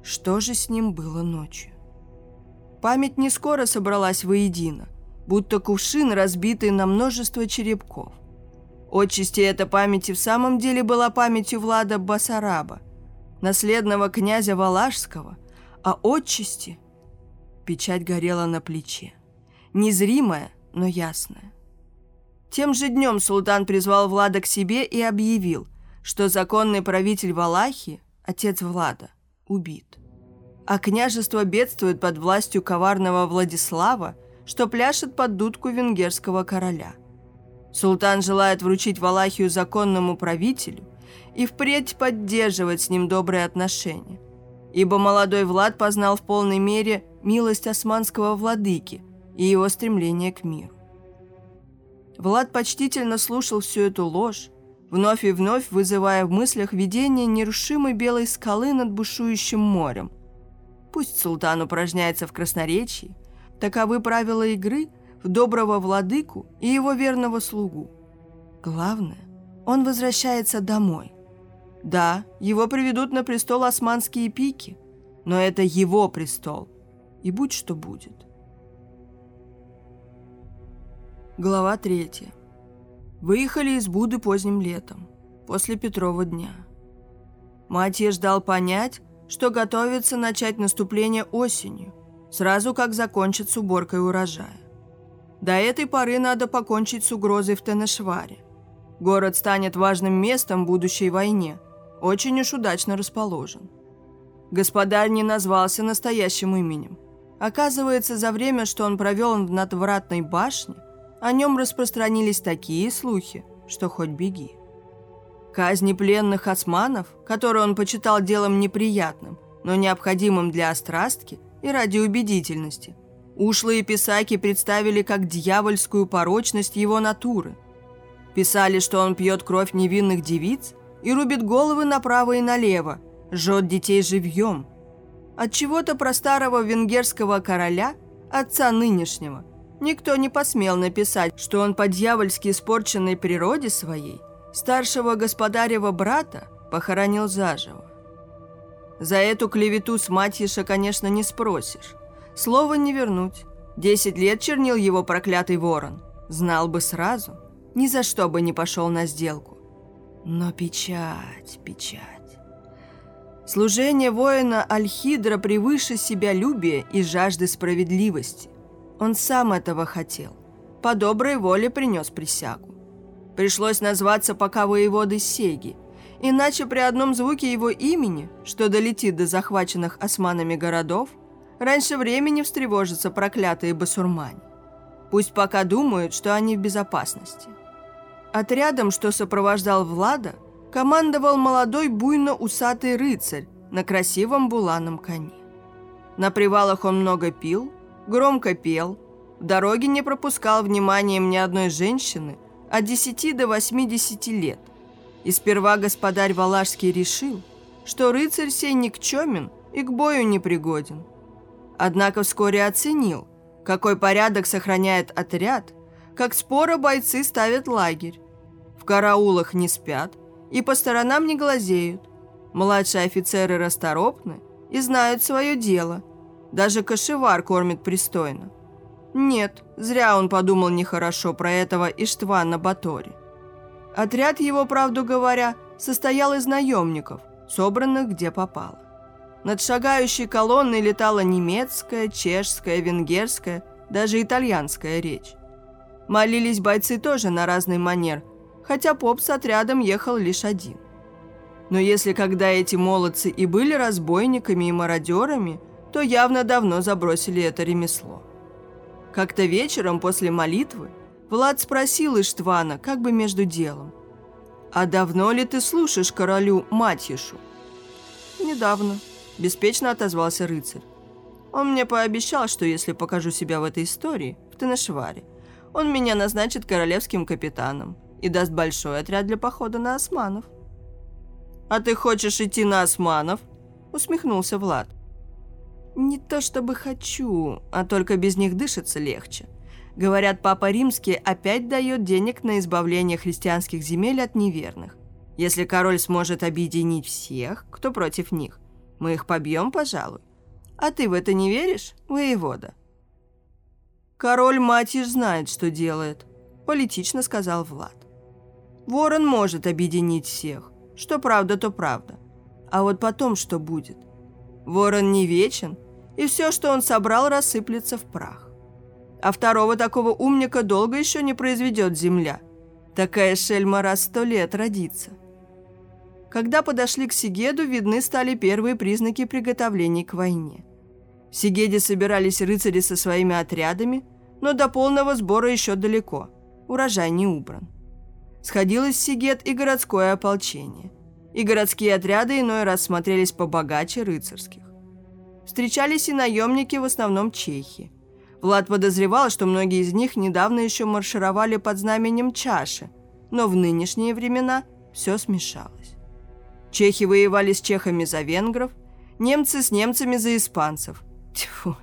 S1: Что же с ним было ночью? Память не скоро собралась воедино, будто кувшин, разбитый на множество черепков. Отчасти эта память и в самом деле была памятью Влада Басараба, наследного князя Валашского, а отчасти печать горела на плече, незримая, но ясная. Тем же днем султан призвал Влада к себе и объявил, что законный правитель Валахи, отец Влада, убит. А княжество бедствует под властью коварного Владислава, что пляшет под дудку венгерского короля. Султан желает вручить Валахию законному правителю и впредь поддерживать с ним добрые отношения, ибо молодой Влад познал в полной мере милость османского владыки и его стремление к миру. Влад почтительно слушал всю эту ложь, вновь и вновь вызывая в мыслях видение нерушимой белой скалы над бушующим морем. Пусть султан упражняется в красноречии, таковы правила игры – в доброго владыку и его верного слугу. Главное, он возвращается домой. Да, его приведут на престол османские пики, но это его престол, и будь что будет. Глава третья. Выехали из Буды поздним летом, после Петрова дня. Матья ждал понять, что готовится начать наступление осенью, сразу как закончит с уборкой урожая. До этой поры надо покончить с угрозой в Тенешваре. Город станет важным местом в будущей войне, очень уж удачно расположен. Господарь не назвался настоящим именем. Оказывается, за время, что он провел в надвратной башне, о нем распространились такие слухи, что хоть беги. Казни пленных османов, которые он почитал делом неприятным, но необходимым для острастки и ради убедительности, Ушлые писаки представили как дьявольскую порочность его натуры. Писали, что он пьет кровь невинных девиц и рубит головы направо и налево, жжет детей живьем. От чего-то про старого венгерского короля, отца нынешнего, никто не посмел написать, что он по дьявольски испорченной природе своей старшего господарева брата похоронил заживо. За эту клевету с матьиша, конечно, не спросишь. Слово не вернуть. Десять лет чернил его проклятый ворон. Знал бы сразу, ни за что бы не пошел на сделку. Но печать, печать. Служение воина Альхидра превыше себя любия и жажды справедливости. Он сам этого хотел. По доброй воле принес присягу. Пришлось назваться пока воеводой Сеги, Иначе при одном звуке его имени, что долетит до захваченных османами городов, раньше времени встревожатся проклятые басурмане. Пусть пока думают, что они в безопасности. Отрядом, что сопровождал Влада, командовал молодой буйно-усатый рыцарь на красивом буланом коне. На привалах он много пил, громко пел, в дороге не пропускал вниманием ни одной женщины от 10 до 80 лет. И сперва господарь Валашский решил, что рыцарь сей никчемен и к бою не пригоден. Однако вскоре оценил, какой порядок сохраняет отряд, как споро бойцы ставят лагерь. В караулах не спят и по сторонам не глазеют. Младшие офицеры расторопны и знают свое дело. Даже кошевар кормит пристойно. Нет, зря он подумал нехорошо про этого Иштвана Батори. Отряд его, правду говоря, состоял из наемников, собранных где попало. Над шагающей колонной летала немецкая, чешская, венгерская, даже итальянская речь. Молились бойцы тоже на разный манер, хотя поп с отрядом ехал лишь один. Но если когда эти молодцы и были разбойниками и мародерами, то явно давно забросили это ремесло. Как-то вечером после молитвы Влад спросил Иштвана, как бы между делом. «А давно ли ты слушаешь королю Матьешу?» «Недавно», – беспечно отозвался рыцарь. «Он мне пообещал, что если покажу себя в этой истории, в Тенешваре, он меня назначит королевским капитаном и даст большой отряд для похода на османов». «А ты хочешь идти на османов?» – усмехнулся Влад. «Не то чтобы хочу, а только без них дышится легче. Говорят, Папа Римский опять дает денег на избавление христианских земель от неверных. Если король сможет объединить всех, кто против них, мы их побьем, пожалуй. А ты в это не веришь, воевода?» «Король Матиш знает, что делает», – политично сказал Влад. «Ворон может объединить всех, что правда, то правда. А вот потом что будет? Ворон не вечен, и все, что он собрал, рассыплется в прах. А второго такого умника долго еще не произведет земля. Такая шельма раз сто лет родится. Когда подошли к Сигеду, видны стали первые признаки приготовлений к войне. В Сигеде собирались рыцари со своими отрядами, но до полного сбора еще далеко. Урожай не убран сходилось в Сигет и городское ополчение. И городские отряды иной раз смотрелись побогаче рыцарских. Встречались и наемники, в основном чехи. Влад подозревал, что многие из них недавно еще маршировали под знаменем чаши, но в нынешние времена все смешалось. Чехи воевали с чехами за венгров, немцы с немцами за испанцев. Тьфу,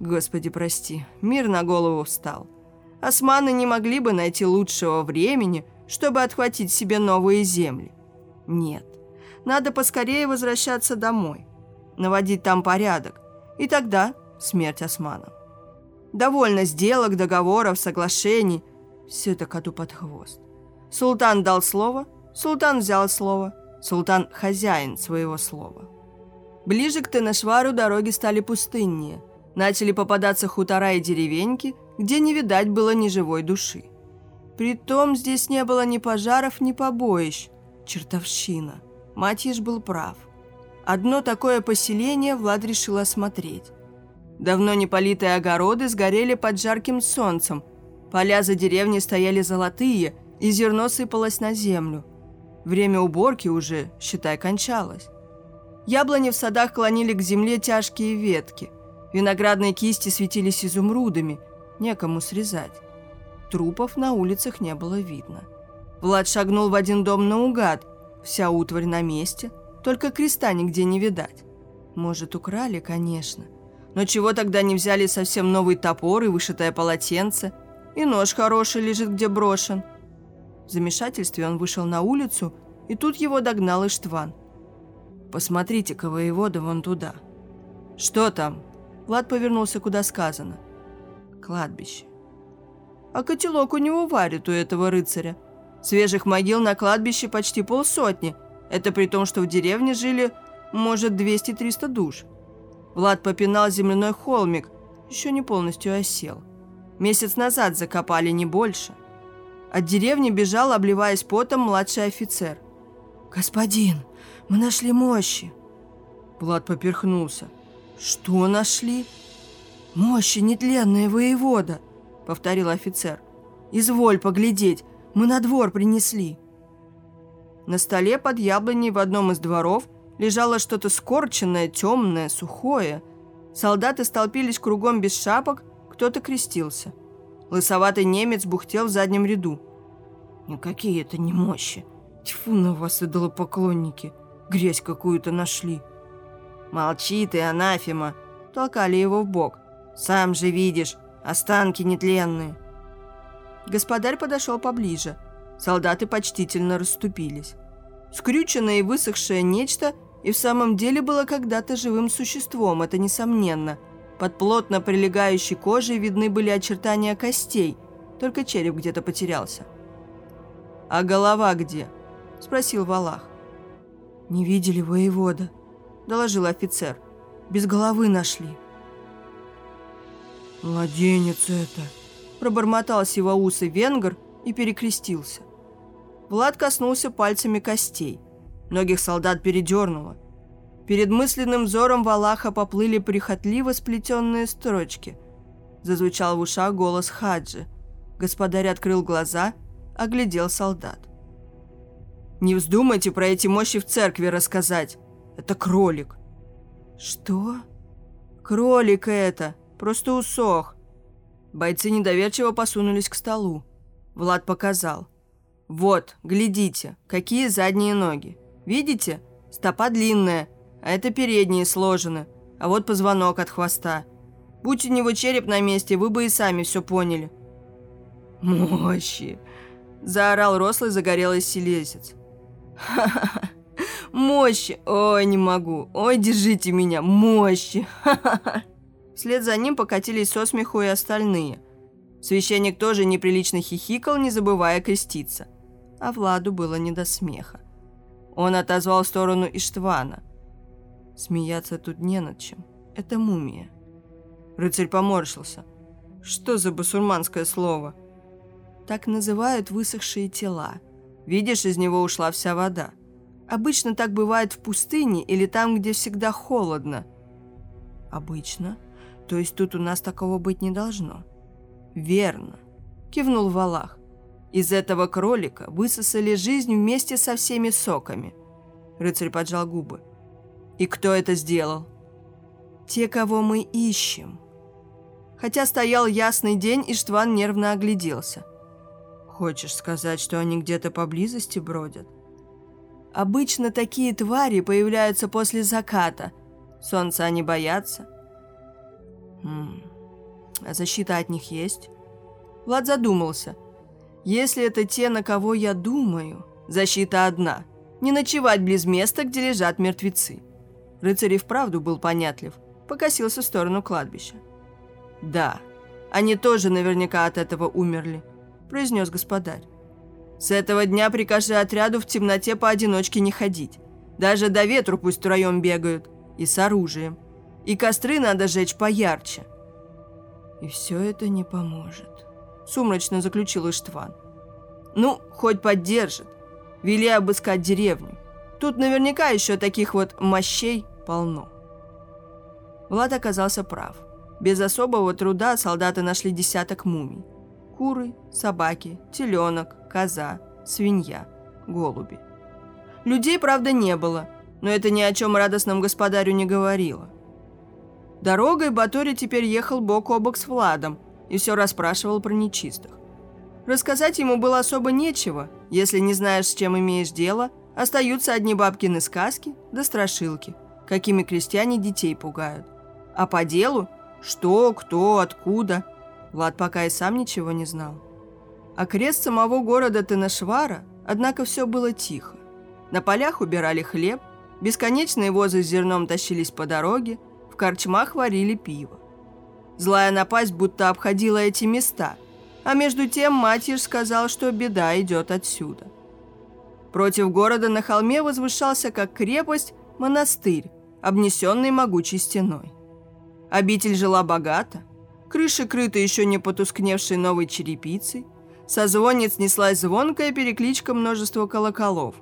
S1: господи прости, мир на голову встал. Османы не могли бы найти лучшего времени – чтобы отхватить себе новые земли. Нет, надо поскорее возвращаться домой, наводить там порядок, и тогда смерть османам. Довольно сделок, договоров, соглашений. Все это коту под хвост. Султан дал слово, султан взял слово, султан хозяин своего слова. Ближе к Тенешвару дороги стали пустыннее. Начали попадаться хутора и деревеньки, где не видать было ни живой души. Притом здесь не было ни пожаров, ни побоищ. Чертовщина. Матиш был прав. Одно такое поселение Влад решил осмотреть. Давно не политые огороды сгорели под жарким солнцем. Поля за деревней стояли золотые, и зерно сыпалось на землю. Время уборки уже, считай, кончалось. Яблони в садах клонили к земле тяжкие ветки. Виноградные кисти светились изумрудами, некому срезать. Трупов на улицах не было видно. Влад шагнул в один дом наугад. Вся утварь на месте, только креста нигде не видать. Может, украли, конечно. Но чего тогда не взяли совсем новый топор и вышитое полотенце? И нож хороший лежит где брошен. В замешательстве он вышел на улицу, и тут его догнал Иштван. «Посмотрите-ка, воевода, вон туда». «Что там?» Влад повернулся, куда сказано. «Кладбище» а котелок у него варит у этого рыцаря. Свежих могил на кладбище почти полсотни. Это при том, что в деревне жили, может, 200-300 душ. Влад попинал земляной холмик, еще не полностью осел. Месяц назад закопали, не больше. От деревни бежал, обливаясь потом, младший офицер. «Господин, мы нашли мощи!» Влад поперхнулся. «Что нашли?» «Мощи нетленные, воевода!» — повторил офицер. «Изволь поглядеть, мы на двор принесли». На столе под яблоней в одном из дворов лежало что-то скорченное, темное, сухое. Солдаты столпились кругом без шапок, кто-то крестился. Лысоватый немец бухтел в заднем ряду. «Никакие это не мощи. Тьфу на вас, идолопоклонники. Грязь какую-то нашли». «Молчи ты, анафема!» Толкали его в бок. «Сам же видишь, останки нетленные». Господарь подошел поближе. Солдаты почтительно расступились. Скрюченное и высохшее нечто и в самом деле было когда-то живым существом, это несомненно. Под плотно прилегающей кожей видны были очертания костей, только череп где-то потерялся. «А голова где?» – спросил Валах. «Не видели воевода», – доложил офицер. «Без головы нашли». «Младенец это!» – пробормотал сивоусый венгр и перекрестился. Влад коснулся пальцами костей. Многих солдат передернуло. Перед мысленным взором Валаха поплыли прихотливо сплетенные строчки. Зазвучал в ушах голос Хаджи. Господарь открыл глаза, оглядел солдат. «Не вздумайте про эти мощи в церкви рассказать. Это кролик». «Что?» «Кролик это. Просто усох». Бойцы недоверчиво посунулись к столу. Влад показал – вот, глядите, какие задние ноги. Видите? Стопа длинная, а это передние сложены. А вот позвонок от хвоста. Будь у него череп на месте, вы бы и сами все поняли. Мощи! Заорал рослый загорелый селезец. Ха-ха-ха! Мощи! Ой, не могу! Ой, держите меня! Мощи! Ха-ха-ха! Вслед за ним покатились со смеху и остальные. Священник тоже неприлично хихикал, не забывая креститься а Владу было не до смеха. Он отозвал в сторону Иштвана. Смеяться тут не над чем. Это мумия. Рыцарь поморщился. Что за басурманское слово? Так называют высохшие тела. Видишь, из него ушла вся вода. Обычно так бывает в пустыне или там, где всегда холодно. Обычно? То есть тут у нас такого быть не должно? Верно, кивнул Валах. Из этого кролика высосали жизнь вместе со всеми соками. Рыцарь поджал губы. И кто это сделал? Те, кого мы ищем. Хотя стоял ясный день, Иштван нервно огляделся. Хочешь сказать, что они где-то поблизости бродят? Обычно такие твари появляются после заката. Солнца они боятся. Хм. А защита от них есть? Влад задумался – если это те, на кого я думаю, защита одна – не ночевать близ места, где лежат мертвецы. Рыцарь и вправду был понятлив, покосился в сторону кладбища. «Да, они тоже наверняка от этого умерли», – произнес господарь. «С этого дня прикажи отряду в темноте поодиночке не ходить. Даже до ветру пусть втроем бегают. И с оружием. И костры надо жечь поярче». «И все это не поможет», сумрачно заключил Иштван. «Ну, хоть поддержит. Вели обыскать деревню. Тут наверняка еще таких вот мощей полно». Влад оказался прав. Без особого труда солдаты нашли десяток мумий. Куры, собаки, теленок, коза, свинья, голуби. Людей, правда, не было, но это ни о чем радостном господарю не говорило. Дорогой Батори теперь ехал бок о бок с Владом, и все расспрашивал про нечистых. Рассказать ему было особо нечего, если не знаешь, с чем имеешь дело, остаются одни бабкины сказки да страшилки, какими крестьяне детей пугают. А по делу – что, кто, откуда – Влад пока и сам ничего не знал. А крест самого города Тенашвара, однако все было тихо. На полях убирали хлеб, бесконечные возы с зерном тащились по дороге, в корчмах варили пиво. Злая напасть будто обходила эти места, а между тем Матиш сказал, что беда идет отсюда. Против города на холме возвышался как крепость монастырь, обнесенный могучей стеной. Обитель жила богато, крыши крыты еще не потускневшей новой черепицей, со звонниц неслась звонкая перекличка множества колоколов.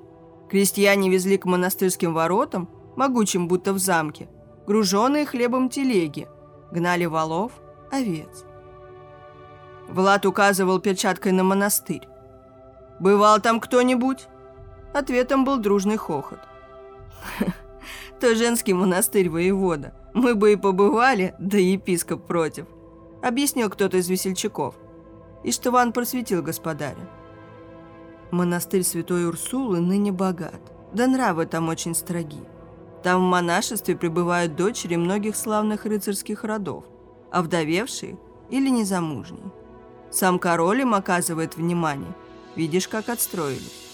S1: Крестьяне везли к монастырским воротам, могучим будто в замке, груженные хлебом телеги, гнали валов, овец. Влад указывал перчаткой на монастырь. «Бывал там кто-нибудь?» Ответом был дружный хохот. «То женский монастырь воевода. Мы бы и побывали, да епископ против», объяснил кто-то из весельчаков. Иштван просветил господаря. Монастырь святой Урсулы ныне богат, да нравы там очень строги. Там в монашестве пребывают дочери многих славных рыцарских родов, овдовевшие или незамужние. Сам король им оказывает внимание. Видишь, как отстроились.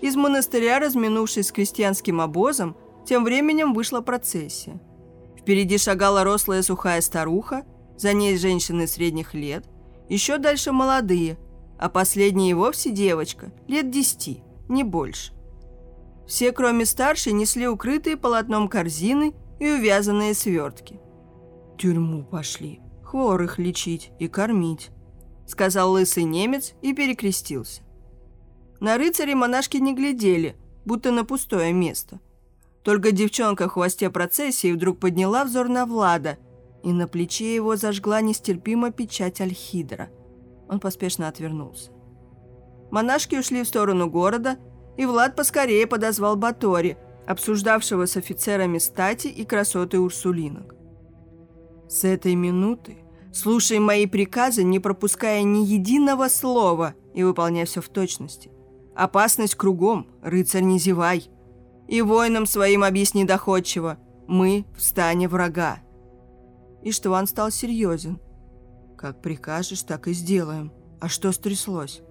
S1: Из монастыря, разминувшись с крестьянским обозом, тем временем вышла процессия. Впереди шагала рослая сухая старуха, за ней женщины средних лет, еще дальше молодые, а последняя и вовсе девочка, лет десяти, не больше. Все, кроме старшей, несли укрытые полотном корзины и увязанные свертки. «Тюрьму пошли, хворых лечить и кормить», сказал лысый немец и перекрестился. На рыцаре монашки не глядели, будто на пустое место. Только девчонка в хвосте процессии вдруг подняла взор на Влада, и на плече его зажгла нестерпимо печать Альхидра. Он поспешно отвернулся. Монашки ушли в сторону города, и Влад поскорее подозвал Батори, обсуждавшего с офицерами стати и красоты урсулинок. С этой минуты Слушай мои приказы, не пропуская ни единого слова и выполняй все в точности. Опасность кругом, рыцарь не зевай. И воинам своим объясни доходчиво. Мы в стане врага. Иштван стал серьезен. Как прикажешь, так и сделаем. А что стряслось?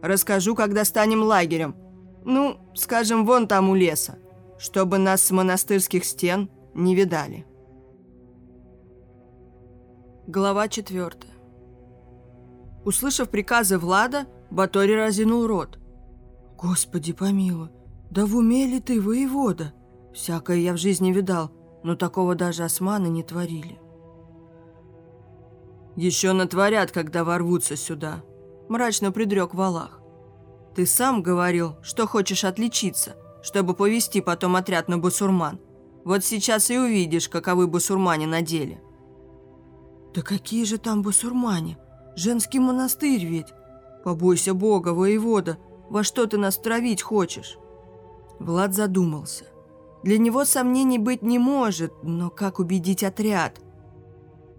S1: Расскажу, когда станем лагерем. Ну, скажем, вон там у леса. Чтобы нас с монастырских стен не видали. Глава 4. Услышав приказы Влада, Батори разинул рот. «Господи помилуй, да в уме ли ты, воевода? Всякое я в жизни видал, но такого даже османы не творили». «Еще натворят, когда ворвутся сюда», – мрачно предрек Валах. «Ты сам говорил, что хочешь отличиться, чтобы повести потом отряд на бусурман. Вот сейчас и увидишь, каковы бусурмане на деле». «Да какие же там басурмане? Женский монастырь ведь! Побойся Бога, воевода, во что ты нас травить хочешь?» Влад задумался. Для него сомнений быть не может, но как убедить отряд?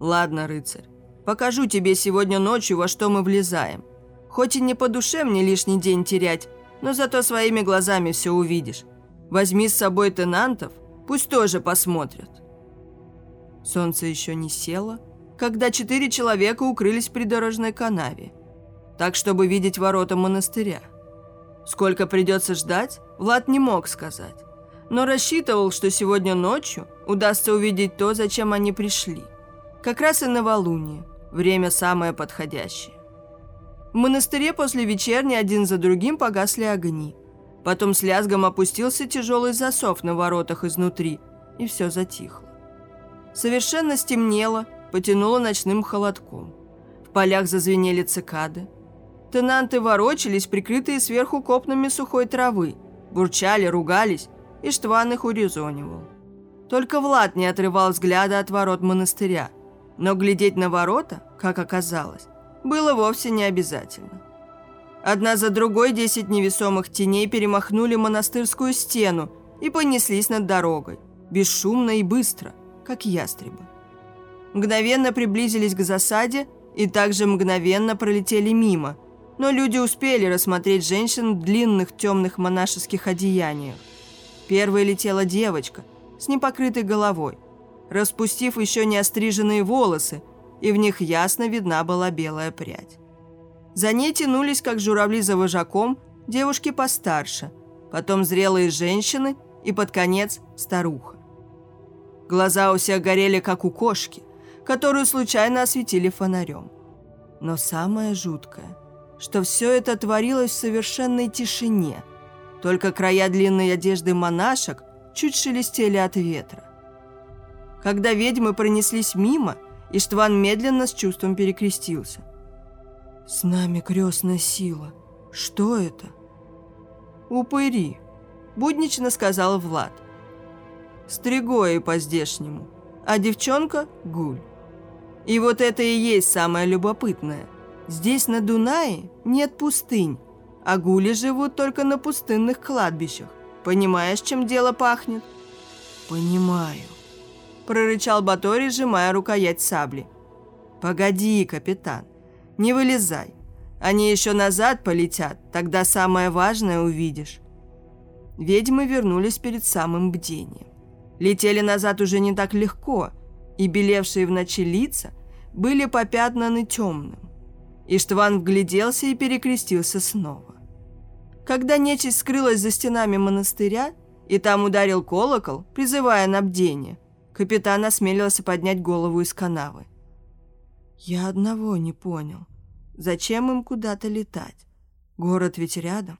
S1: «Ладно, рыцарь, покажу тебе сегодня ночью, во что мы влезаем. Хоть и не по душе мне лишний день терять, но зато своими глазами все увидишь. Возьми с собой тенантов, пусть тоже посмотрят». Солнце еще не село, когда четыре человека укрылись в придорожной канаве, так, чтобы видеть ворота монастыря. Сколько придется ждать, Влад не мог сказать, но рассчитывал, что сегодня ночью удастся увидеть то, зачем они пришли. Как раз и новолуние, время самое подходящее. В монастыре после вечерни один за другим погасли огни. Потом с лязгом опустился тяжелый засов на воротах изнутри, и все затихло. Совершенно стемнело, потянуло ночным холодком. В полях зазвенели цикады. Тенанты ворочались, прикрытые сверху копнами сухой травы, бурчали, ругались, и Штван их урезонивал. Только Влад не отрывал взгляда от ворот монастыря, но глядеть на ворота, как оказалось, было вовсе не обязательно. Одна за другой десять невесомых теней перемахнули монастырскую стену и понеслись над дорогой, бесшумно и быстро, как ястребы мгновенно приблизились к засаде и также мгновенно пролетели мимо, но люди успели рассмотреть женщин в длинных темных монашеских одеяниях. Первой летела девочка с непокрытой головой, распустив еще не остриженные волосы, и в них ясно видна была белая прядь. За ней тянулись, как журавли за вожаком, девушки постарше, потом зрелые женщины и под конец старуха. Глаза у всех горели, как у кошки – которую случайно осветили фонарем. Но самое жуткое, что все это творилось в совершенной тишине. Только края длинной одежды монашек чуть шелестели от ветра. Когда ведьмы пронеслись мимо, Иштван медленно с чувством перекрестился. «С нами крестная сила. Что это?» «Упыри», – буднично сказал Влад. «Стригои по-здешнему, а девчонка – гуль». И вот это и есть самое любопытное. Здесь на Дунае нет пустынь, а гули живут только на пустынных кладбищах. Понимаешь, чем дело пахнет? Понимаю, прорычал Батори, сжимая рукоять сабли. Погоди, капитан, не вылезай. Они еще назад полетят, тогда самое важное увидишь. Ведьмы вернулись перед самым бдением. Летели назад уже не так легко, и белевшие в ночи лица были попятнаны темным. Иштван вгляделся и перекрестился снова. Когда нечисть скрылась за стенами монастыря, и там ударил колокол, призывая на бдение, капитан осмелился поднять голову из канавы. «Я одного не понял. Зачем им куда-то летать? Город ведь рядом».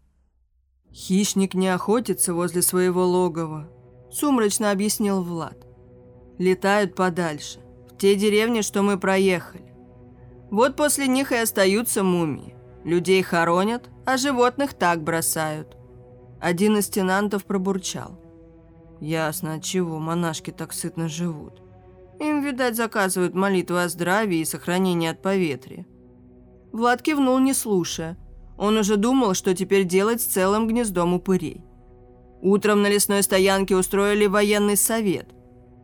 S1: «Хищник не охотится возле своего логова», – сумрачно объяснил Влад. «Летают подальше, в те деревни, что мы проехали. Вот после них и остаются мумии. Людей хоронят, а животных так бросают». Один из тенантов пробурчал. «Ясно, чего монашки так сытно живут. Им, видать, заказывают молитвы о здравии и сохранении от поветрия». Влад кивнул, не слушая. Он уже думал, что теперь делать с целым гнездом упырей. Утром на лесной стоянке устроили военный совет.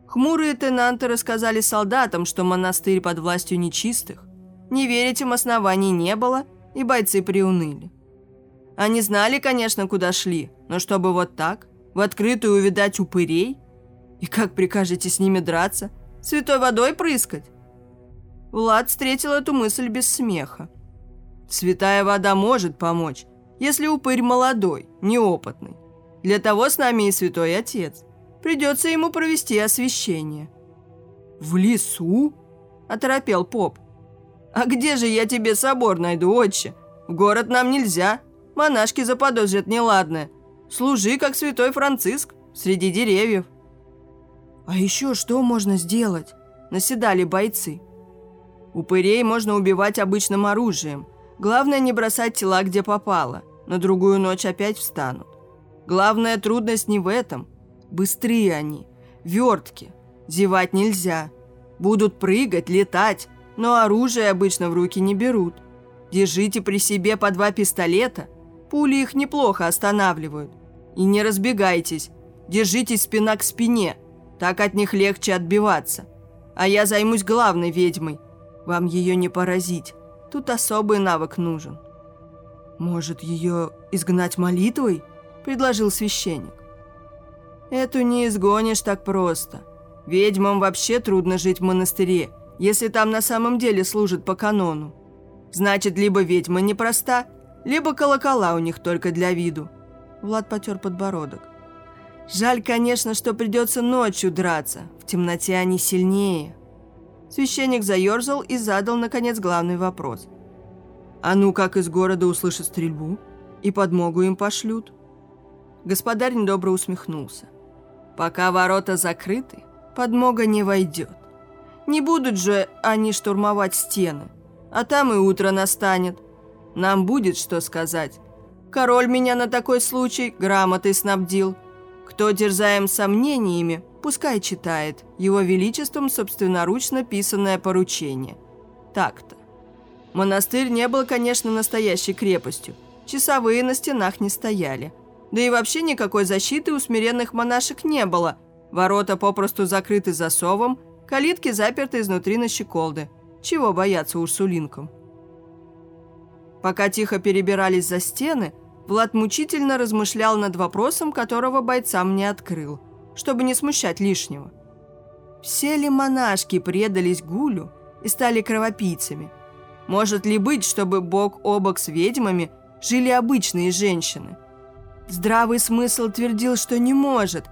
S1: Хмурые тенанты рассказали солдатам, что монастырь под властью нечистых. Не верить им оснований не было, и бойцы приуныли. Они знали, конечно, куда шли, но чтобы вот так, в открытую увидать упырей? И как прикажете с ними драться? Святой водой прыскать? Влад встретил эту мысль без смеха. Святая вода может помочь, если упырь молодой, неопытный. Для того с нами и святой отец. Придется ему провести освящение. «В лесу?» – оторопел поп. «А где же я тебе собор найду, отче? В город нам нельзя. Монашки заподозрят неладное. Служи, как святой Франциск, среди деревьев». «А еще что можно сделать?» – наседали бойцы. «Упырей можно убивать обычным оружием. Главное не бросать тела, где попало. На другую ночь опять встанут. Главная трудность не в этом. Быстрые они, вертки. Зевать нельзя. Будут прыгать, летать, но оружие обычно в руки не берут. Держите при себе по два пистолета. Пули их неплохо останавливают. И не разбегайтесь. Держитесь спина к спине. Так от них легче отбиваться. А я займусь главной ведьмой. Вам ее не поразить. Тут особый навык нужен. Может, ее изгнать молитвой? Предложил священник. Эту не изгонишь так просто. Ведьмам вообще трудно жить в монастыре, если там на самом деле служат по канону. Значит, либо ведьма непроста, либо колокола у них только для виду. Влад потер подбородок. Жаль, конечно, что придется ночью драться. В темноте они сильнее. Священник заерзал и задал, наконец, главный вопрос. «А ну, как из города услышат стрельбу? И подмогу им пошлют?» Господарь недобро усмехнулся. «Пока ворота закрыты, подмога не войдет. Не будут же они штурмовать стены, а там и утро настанет. Нам будет что сказать. Король меня на такой случай грамотой снабдил. Кто терзаем сомнениями, Пускай читает его величеством собственноручно писанное поручение. Так-то. Монастырь не был, конечно, настоящей крепостью. Часовые на стенах не стояли. Да и вообще никакой защиты у смиренных монашек не было. Ворота попросту закрыты засовом, калитки заперты изнутри на щеколды. Чего бояться урсулинкам? Пока тихо перебирались за стены, Влад мучительно размышлял над вопросом, которого бойцам не открыл – чтобы не смущать лишнего. Все ли монашки предались гулю и стали кровопийцами? Может ли быть, чтобы бок о бок с ведьмами жили обычные женщины? Здравый смысл твердил, что не может,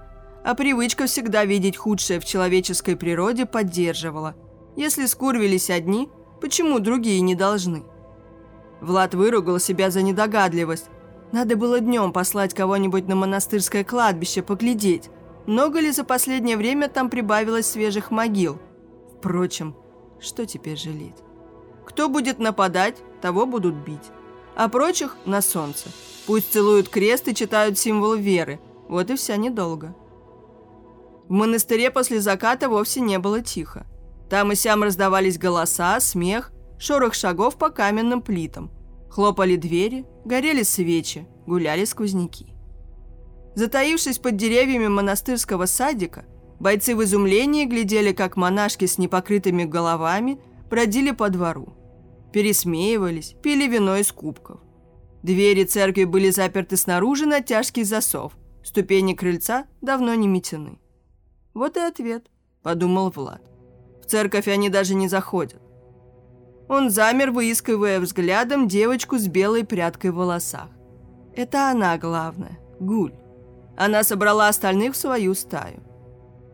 S1: а привычка всегда видеть худшее в человеческой природе поддерживала. Если скурвились одни, почему другие не должны? Влад выругал себя за недогадливость. Надо было днем послать кого-нибудь на монастырское кладбище поглядеть, много ли за последнее время там прибавилось свежих могил? Впрочем, что теперь жалеть? Кто будет нападать, того будут бить. а прочих – на солнце. Пусть целуют крест и читают символ веры. Вот и вся недолго. В монастыре после заката вовсе не было тихо. Там и сям раздавались голоса, смех, шорох шагов по каменным плитам. Хлопали двери, горели свечи, гуляли сквозняки. Затаившись под деревьями монастырского садика, бойцы в изумлении глядели, как монашки с непокрытыми головами бродили по двору. Пересмеивались, пили вино из кубков. Двери церкви были заперты снаружи на тяжкий засов. Ступени крыльца давно не метены. Вот и ответ, подумал Влад. В церковь они даже не заходят. Он замер, выискивая взглядом девочку с белой прядкой в волосах. Это она главная, Гуль. Она собрала остальных в свою стаю.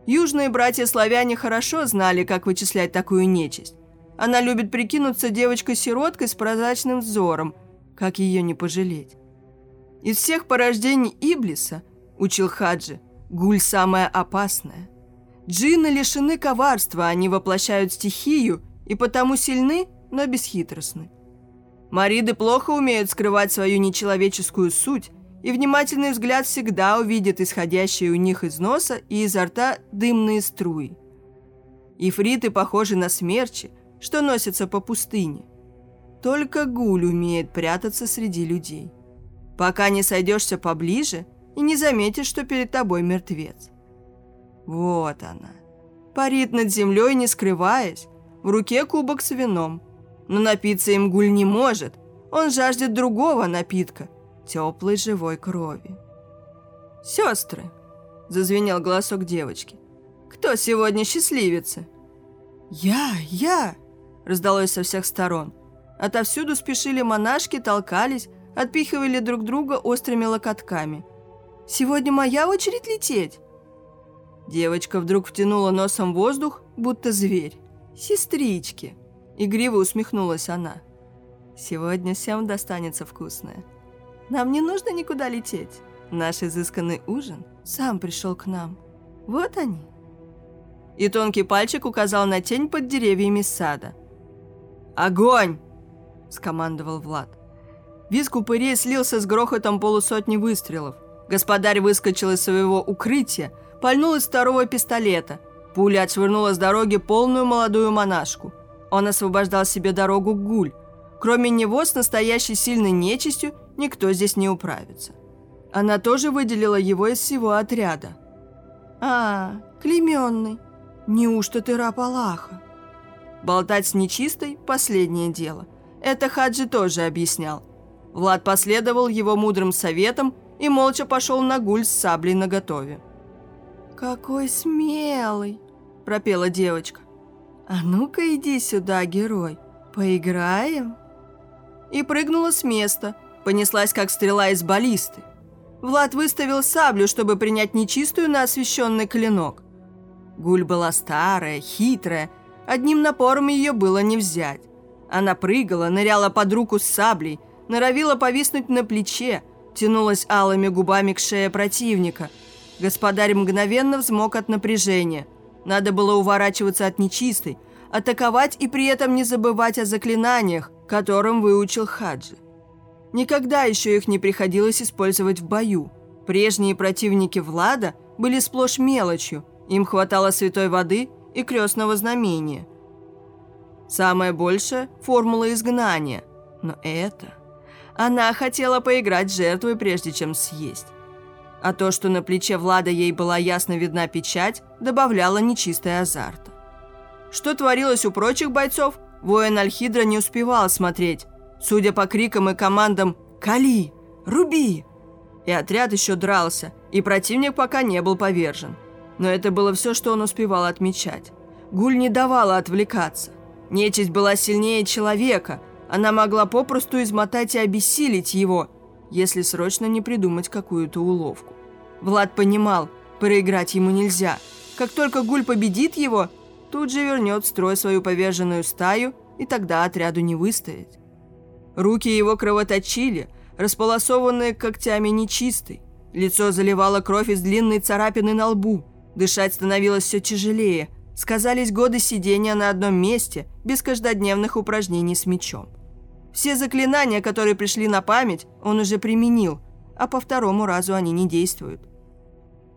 S1: Южные братья-славяне хорошо знали, как вычислять такую нечисть. Она любит прикинуться девочкой-сироткой с прозрачным взором. Как ее не пожалеть? Из всех порождений Иблиса, учил Хаджи, гуль самая опасная. Джинны лишены коварства, они воплощают стихию и потому сильны, но бесхитростны. Мариды плохо умеют скрывать свою нечеловеческую суть, и внимательный взгляд всегда увидит исходящие у них из носа и изо рта дымные струи. Ифриты похожи на смерчи, что носятся по пустыне. Только гуль умеет прятаться среди людей. Пока не сойдешься поближе и не заметишь, что перед тобой мертвец. Вот она. Парит над землей, не скрываясь, в руке кубок с вином. Но напиться им гуль не может, он жаждет другого напитка, теплой живой крови. «Сестры!» – зазвенел голосок девочки. «Кто сегодня счастливица?» «Я, я!» раздалось со всех сторон. Отовсюду спешили монашки, толкались, отпихивали друг друга острыми локотками. «Сегодня моя очередь лететь!» Девочка вдруг втянула носом воздух, будто зверь. «Сестрички!» Игриво усмехнулась она. «Сегодня всем достанется вкусное. Нам не нужно никуда лететь. Наш изысканный ужин сам пришел к нам. Вот они!» И тонкий пальчик указал на тень под деревьями сада. «Огонь!» – скомандовал Влад. Визг упырей слился с грохотом полусотни выстрелов. Господарь выскочил из своего укрытия, пальнул из второго пистолета. Пуля отшвырнула с дороги полную молодую монашку. Он освобождал себе дорогу к гуль. Кроме него с настоящей силной нечистью никто здесь не управится. Она тоже выделила его из всего отряда. «А, Клеменный, неужто ты раб Аллаха?» Болтать с нечистой – последнее дело. Это Хаджи тоже объяснял. Влад последовал его мудрым советам и молча пошел на гуль с саблей наготове. «Какой смелый!» – пропела девочка. «А ну-ка иди сюда, герой, поиграем?» И прыгнула с места, понеслась как стрела из баллисты. Влад выставил саблю, чтобы принять нечистую на освещенный клинок. Гуль была старая, хитрая, Одним напором ее было не взять. Она прыгала, ныряла под руку с саблей, норовила повиснуть на плече, тянулась алыми губами к шее противника. Господарь мгновенно взмок от напряжения. Надо было уворачиваться от нечистой, атаковать и при этом не забывать о заклинаниях, которым выучил Хаджи. Никогда еще их не приходилось использовать в бою. Прежние противники Влада были сплошь мелочью, им хватало святой воды и крестного знамения. Самое большее – формула изгнания. Но это... Она хотела поиграть жертвой, прежде чем съесть. А то, что на плече Влада ей была ясно видна печать, добавляло нечистой азарта. Что творилось у прочих бойцов, воин Альхидра не успевал смотреть. Судя по крикам и командам «Кали! Руби!» И отряд еще дрался, и противник пока не был повержен но это было все, что он успевал отмечать. Гуль не давала отвлекаться. Нечисть была сильнее человека, она могла попросту измотать и обессилить его, если срочно не придумать какую-то уловку. Влад понимал, проиграть ему нельзя. Как только Гуль победит его, тут же вернет в строй свою поверженную стаю, и тогда отряду не выстоять. Руки его кровоточили, располосованные когтями нечистой. Лицо заливало кровь из длинной царапины на лбу. Дышать становилось все тяжелее. Сказались годы сидения на одном месте, без каждодневных упражнений с мечом. Все заклинания, которые пришли на память, он уже применил, а по второму разу они не действуют.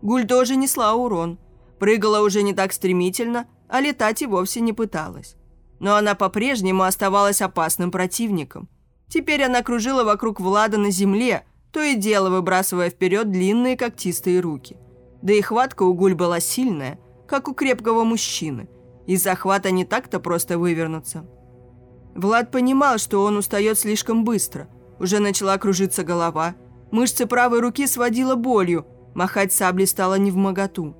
S1: Гуль тоже несла урон. Прыгала уже не так стремительно, а летать и вовсе не пыталась. Но она по-прежнему оставалась опасным противником. Теперь она кружила вокруг Влада на земле, то и дело выбрасывая вперед длинные когтистые руки. Да и хватка у Гуль была сильная, как у крепкого мужчины. Из захвата не так-то просто вывернуться. Влад понимал, что он устает слишком быстро. Уже начала кружиться голова. Мышцы правой руки сводила болью. Махать саблей стало невмоготу.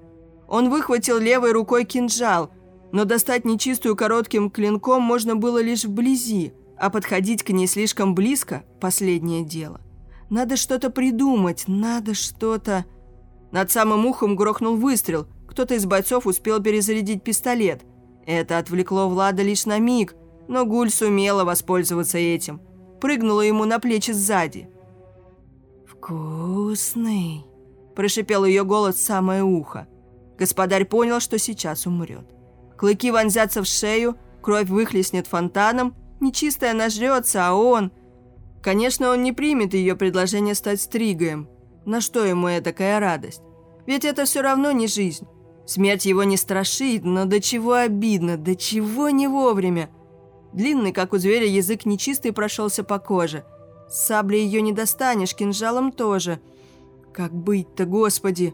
S1: Он выхватил левой рукой кинжал, но достать нечистую коротким клинком можно было лишь вблизи, а подходить к ней слишком близко – последнее дело. Надо что-то придумать, надо что-то... Над самым ухом грохнул выстрел. Кто-то из бойцов успел перезарядить пистолет. Это отвлекло Влада лишь на миг – но Гуль сумела воспользоваться этим. Прыгнула ему на плечи сзади. «Вкусный!» – прошипел ее голос в самое ухо. Господарь понял, что сейчас умрет. Клыки вонзятся в шею, кровь выхлестнет фонтаном, нечистая нажрется, а он... Конечно, он не примет ее предложение стать стригаем. На что ему такая радость? Ведь это все равно не жизнь. Смерть его не страшит, но до чего обидно, до чего не вовремя. Длинный, как у зверя, язык нечистый прошелся по коже. С саблей ее не достанешь, кинжалом тоже. Как быть-то, господи?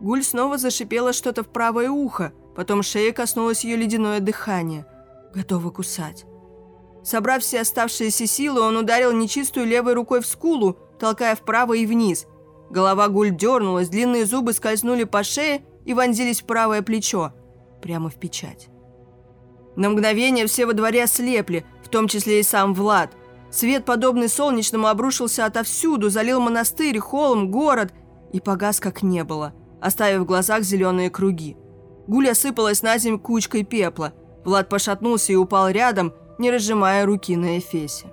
S1: Гуль снова зашипела что-то в правое ухо, потом шея коснулось ее ледяное дыхание. Готова кусать. Собрав все оставшиеся силы, он ударил нечистую левой рукой в скулу, толкая вправо и вниз. Голова Гуль дернулась, длинные зубы скользнули по шее и вонзились в правое плечо, прямо в печать. На мгновение все во дворе ослепли, в том числе и сам Влад. Свет, подобный солнечному, обрушился отовсюду, залил монастырь, холм, город и погас, как не было, оставив в глазах зеленые круги. Гуля сыпалась на землю кучкой пепла. Влад пошатнулся и упал рядом, не разжимая руки на эфесе.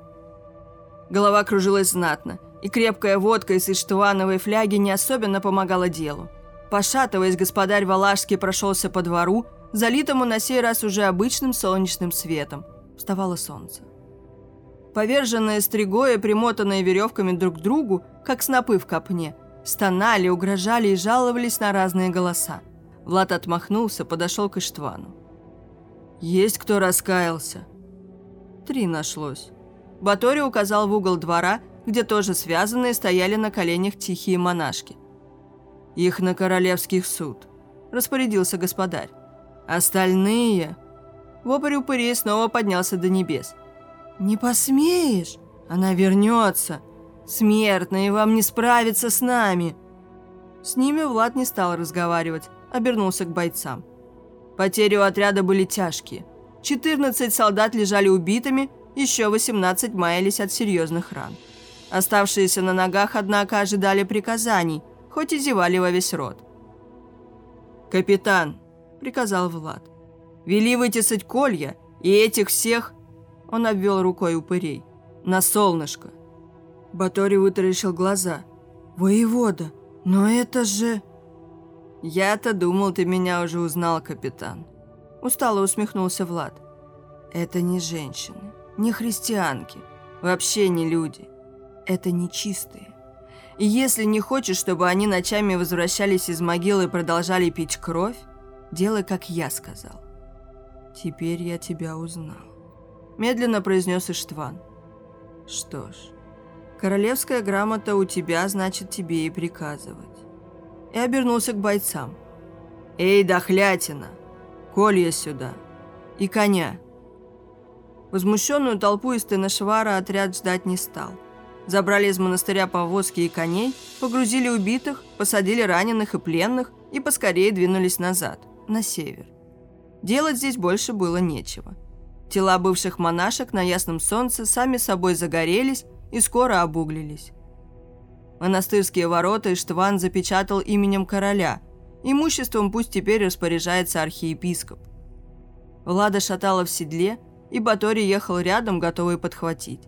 S1: Голова кружилась знатно, и крепкая водка из иштвановой фляги не особенно помогала делу. Пошатываясь, господарь Валашский прошелся по двору, залитому на сей раз уже обычным солнечным светом. Вставало солнце. Поверженные стригои, примотанные веревками друг к другу, как снопы в копне, стонали, угрожали и жаловались на разные голоса. Влад отмахнулся, подошел к Иштвану. «Есть кто раскаялся?» Три нашлось. Батори указал в угол двора, где тоже связанные стояли на коленях тихие монашки. «Их на королевских суд», – распорядился господарь. Остальные... Вопль упырей снова поднялся до небес. «Не посмеешь? Она вернется. Смертные, вам не справиться с нами!» С ними Влад не стал разговаривать, обернулся к бойцам. Потери у отряда были тяжкие. 14 солдат лежали убитыми, еще 18 маялись от серьезных ран. Оставшиеся на ногах, однако, ожидали приказаний, хоть и зевали во весь рот. «Капитан, приказал Влад. «Вели вытесать колья и этих всех...» Он обвел рукой упырей. «На солнышко». Батори вытаращил глаза. «Воевода, но это же...» «Я-то думал, ты меня уже узнал, капитан». Устало усмехнулся Влад. «Это не женщины, не христианки, вообще не люди. Это нечистые. И если не хочешь, чтобы они ночами возвращались из могилы и продолжали пить кровь, Делай, как я сказал. Теперь я тебя узнал. Медленно произнес Иштван. Что ж, королевская грамота у тебя, значит, тебе и приказывать. И обернулся к бойцам. Эй, дохлятина, колья сюда. И коня. Возмущенную толпу из Тенешвара отряд ждать не стал. Забрали из монастыря повозки и коней, погрузили убитых, посадили раненых и пленных и поскорее двинулись назад – на север. Делать здесь больше было нечего. Тела бывших монашек на ясном солнце сами собой загорелись и скоро обуглились. Монастырские ворота Иштван запечатал именем короля. Имуществом пусть теперь распоряжается архиепископ. Влада шатала в седле, и Батори ехал рядом, готовый подхватить.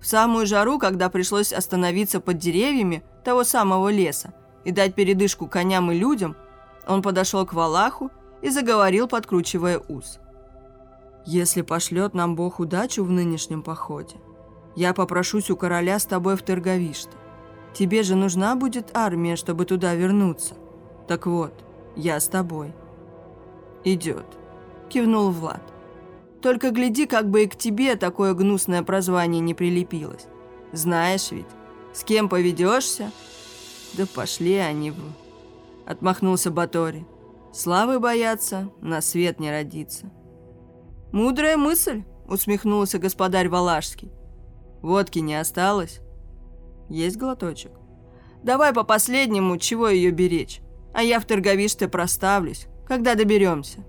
S1: В самую жару, когда пришлось остановиться под деревьями того самого леса и дать передышку коням и людям, он подошел к Валаху и заговорил, подкручивая ус. «Если пошлет нам Бог удачу в нынешнем походе, Я попрошусь у короля с тобой в Терговиште. Тебе же нужна будет армия, чтобы туда вернуться. Так вот, я с тобой». «Идет», – кивнул Влад. «Только гляди, как бы и к тебе такое гнусное прозвание не прилепилось. Знаешь ведь, с кем поведешься?» «Да пошли они в...» – отмахнулся Батори. «Славы боятся, на свет не родиться». «Мудрая мысль», – усмехнулся господарь Валашский. «Водки не осталось?» «Есть глоточек?» «Давай по последнему, чего ее беречь? А я в торговиште проставлюсь, когда доберемся».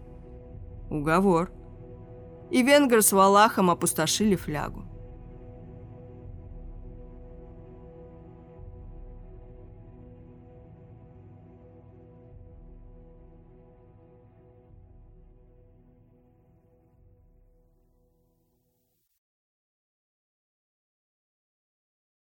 S1: «Уговор». И венгер с Валахом опустошили флягу.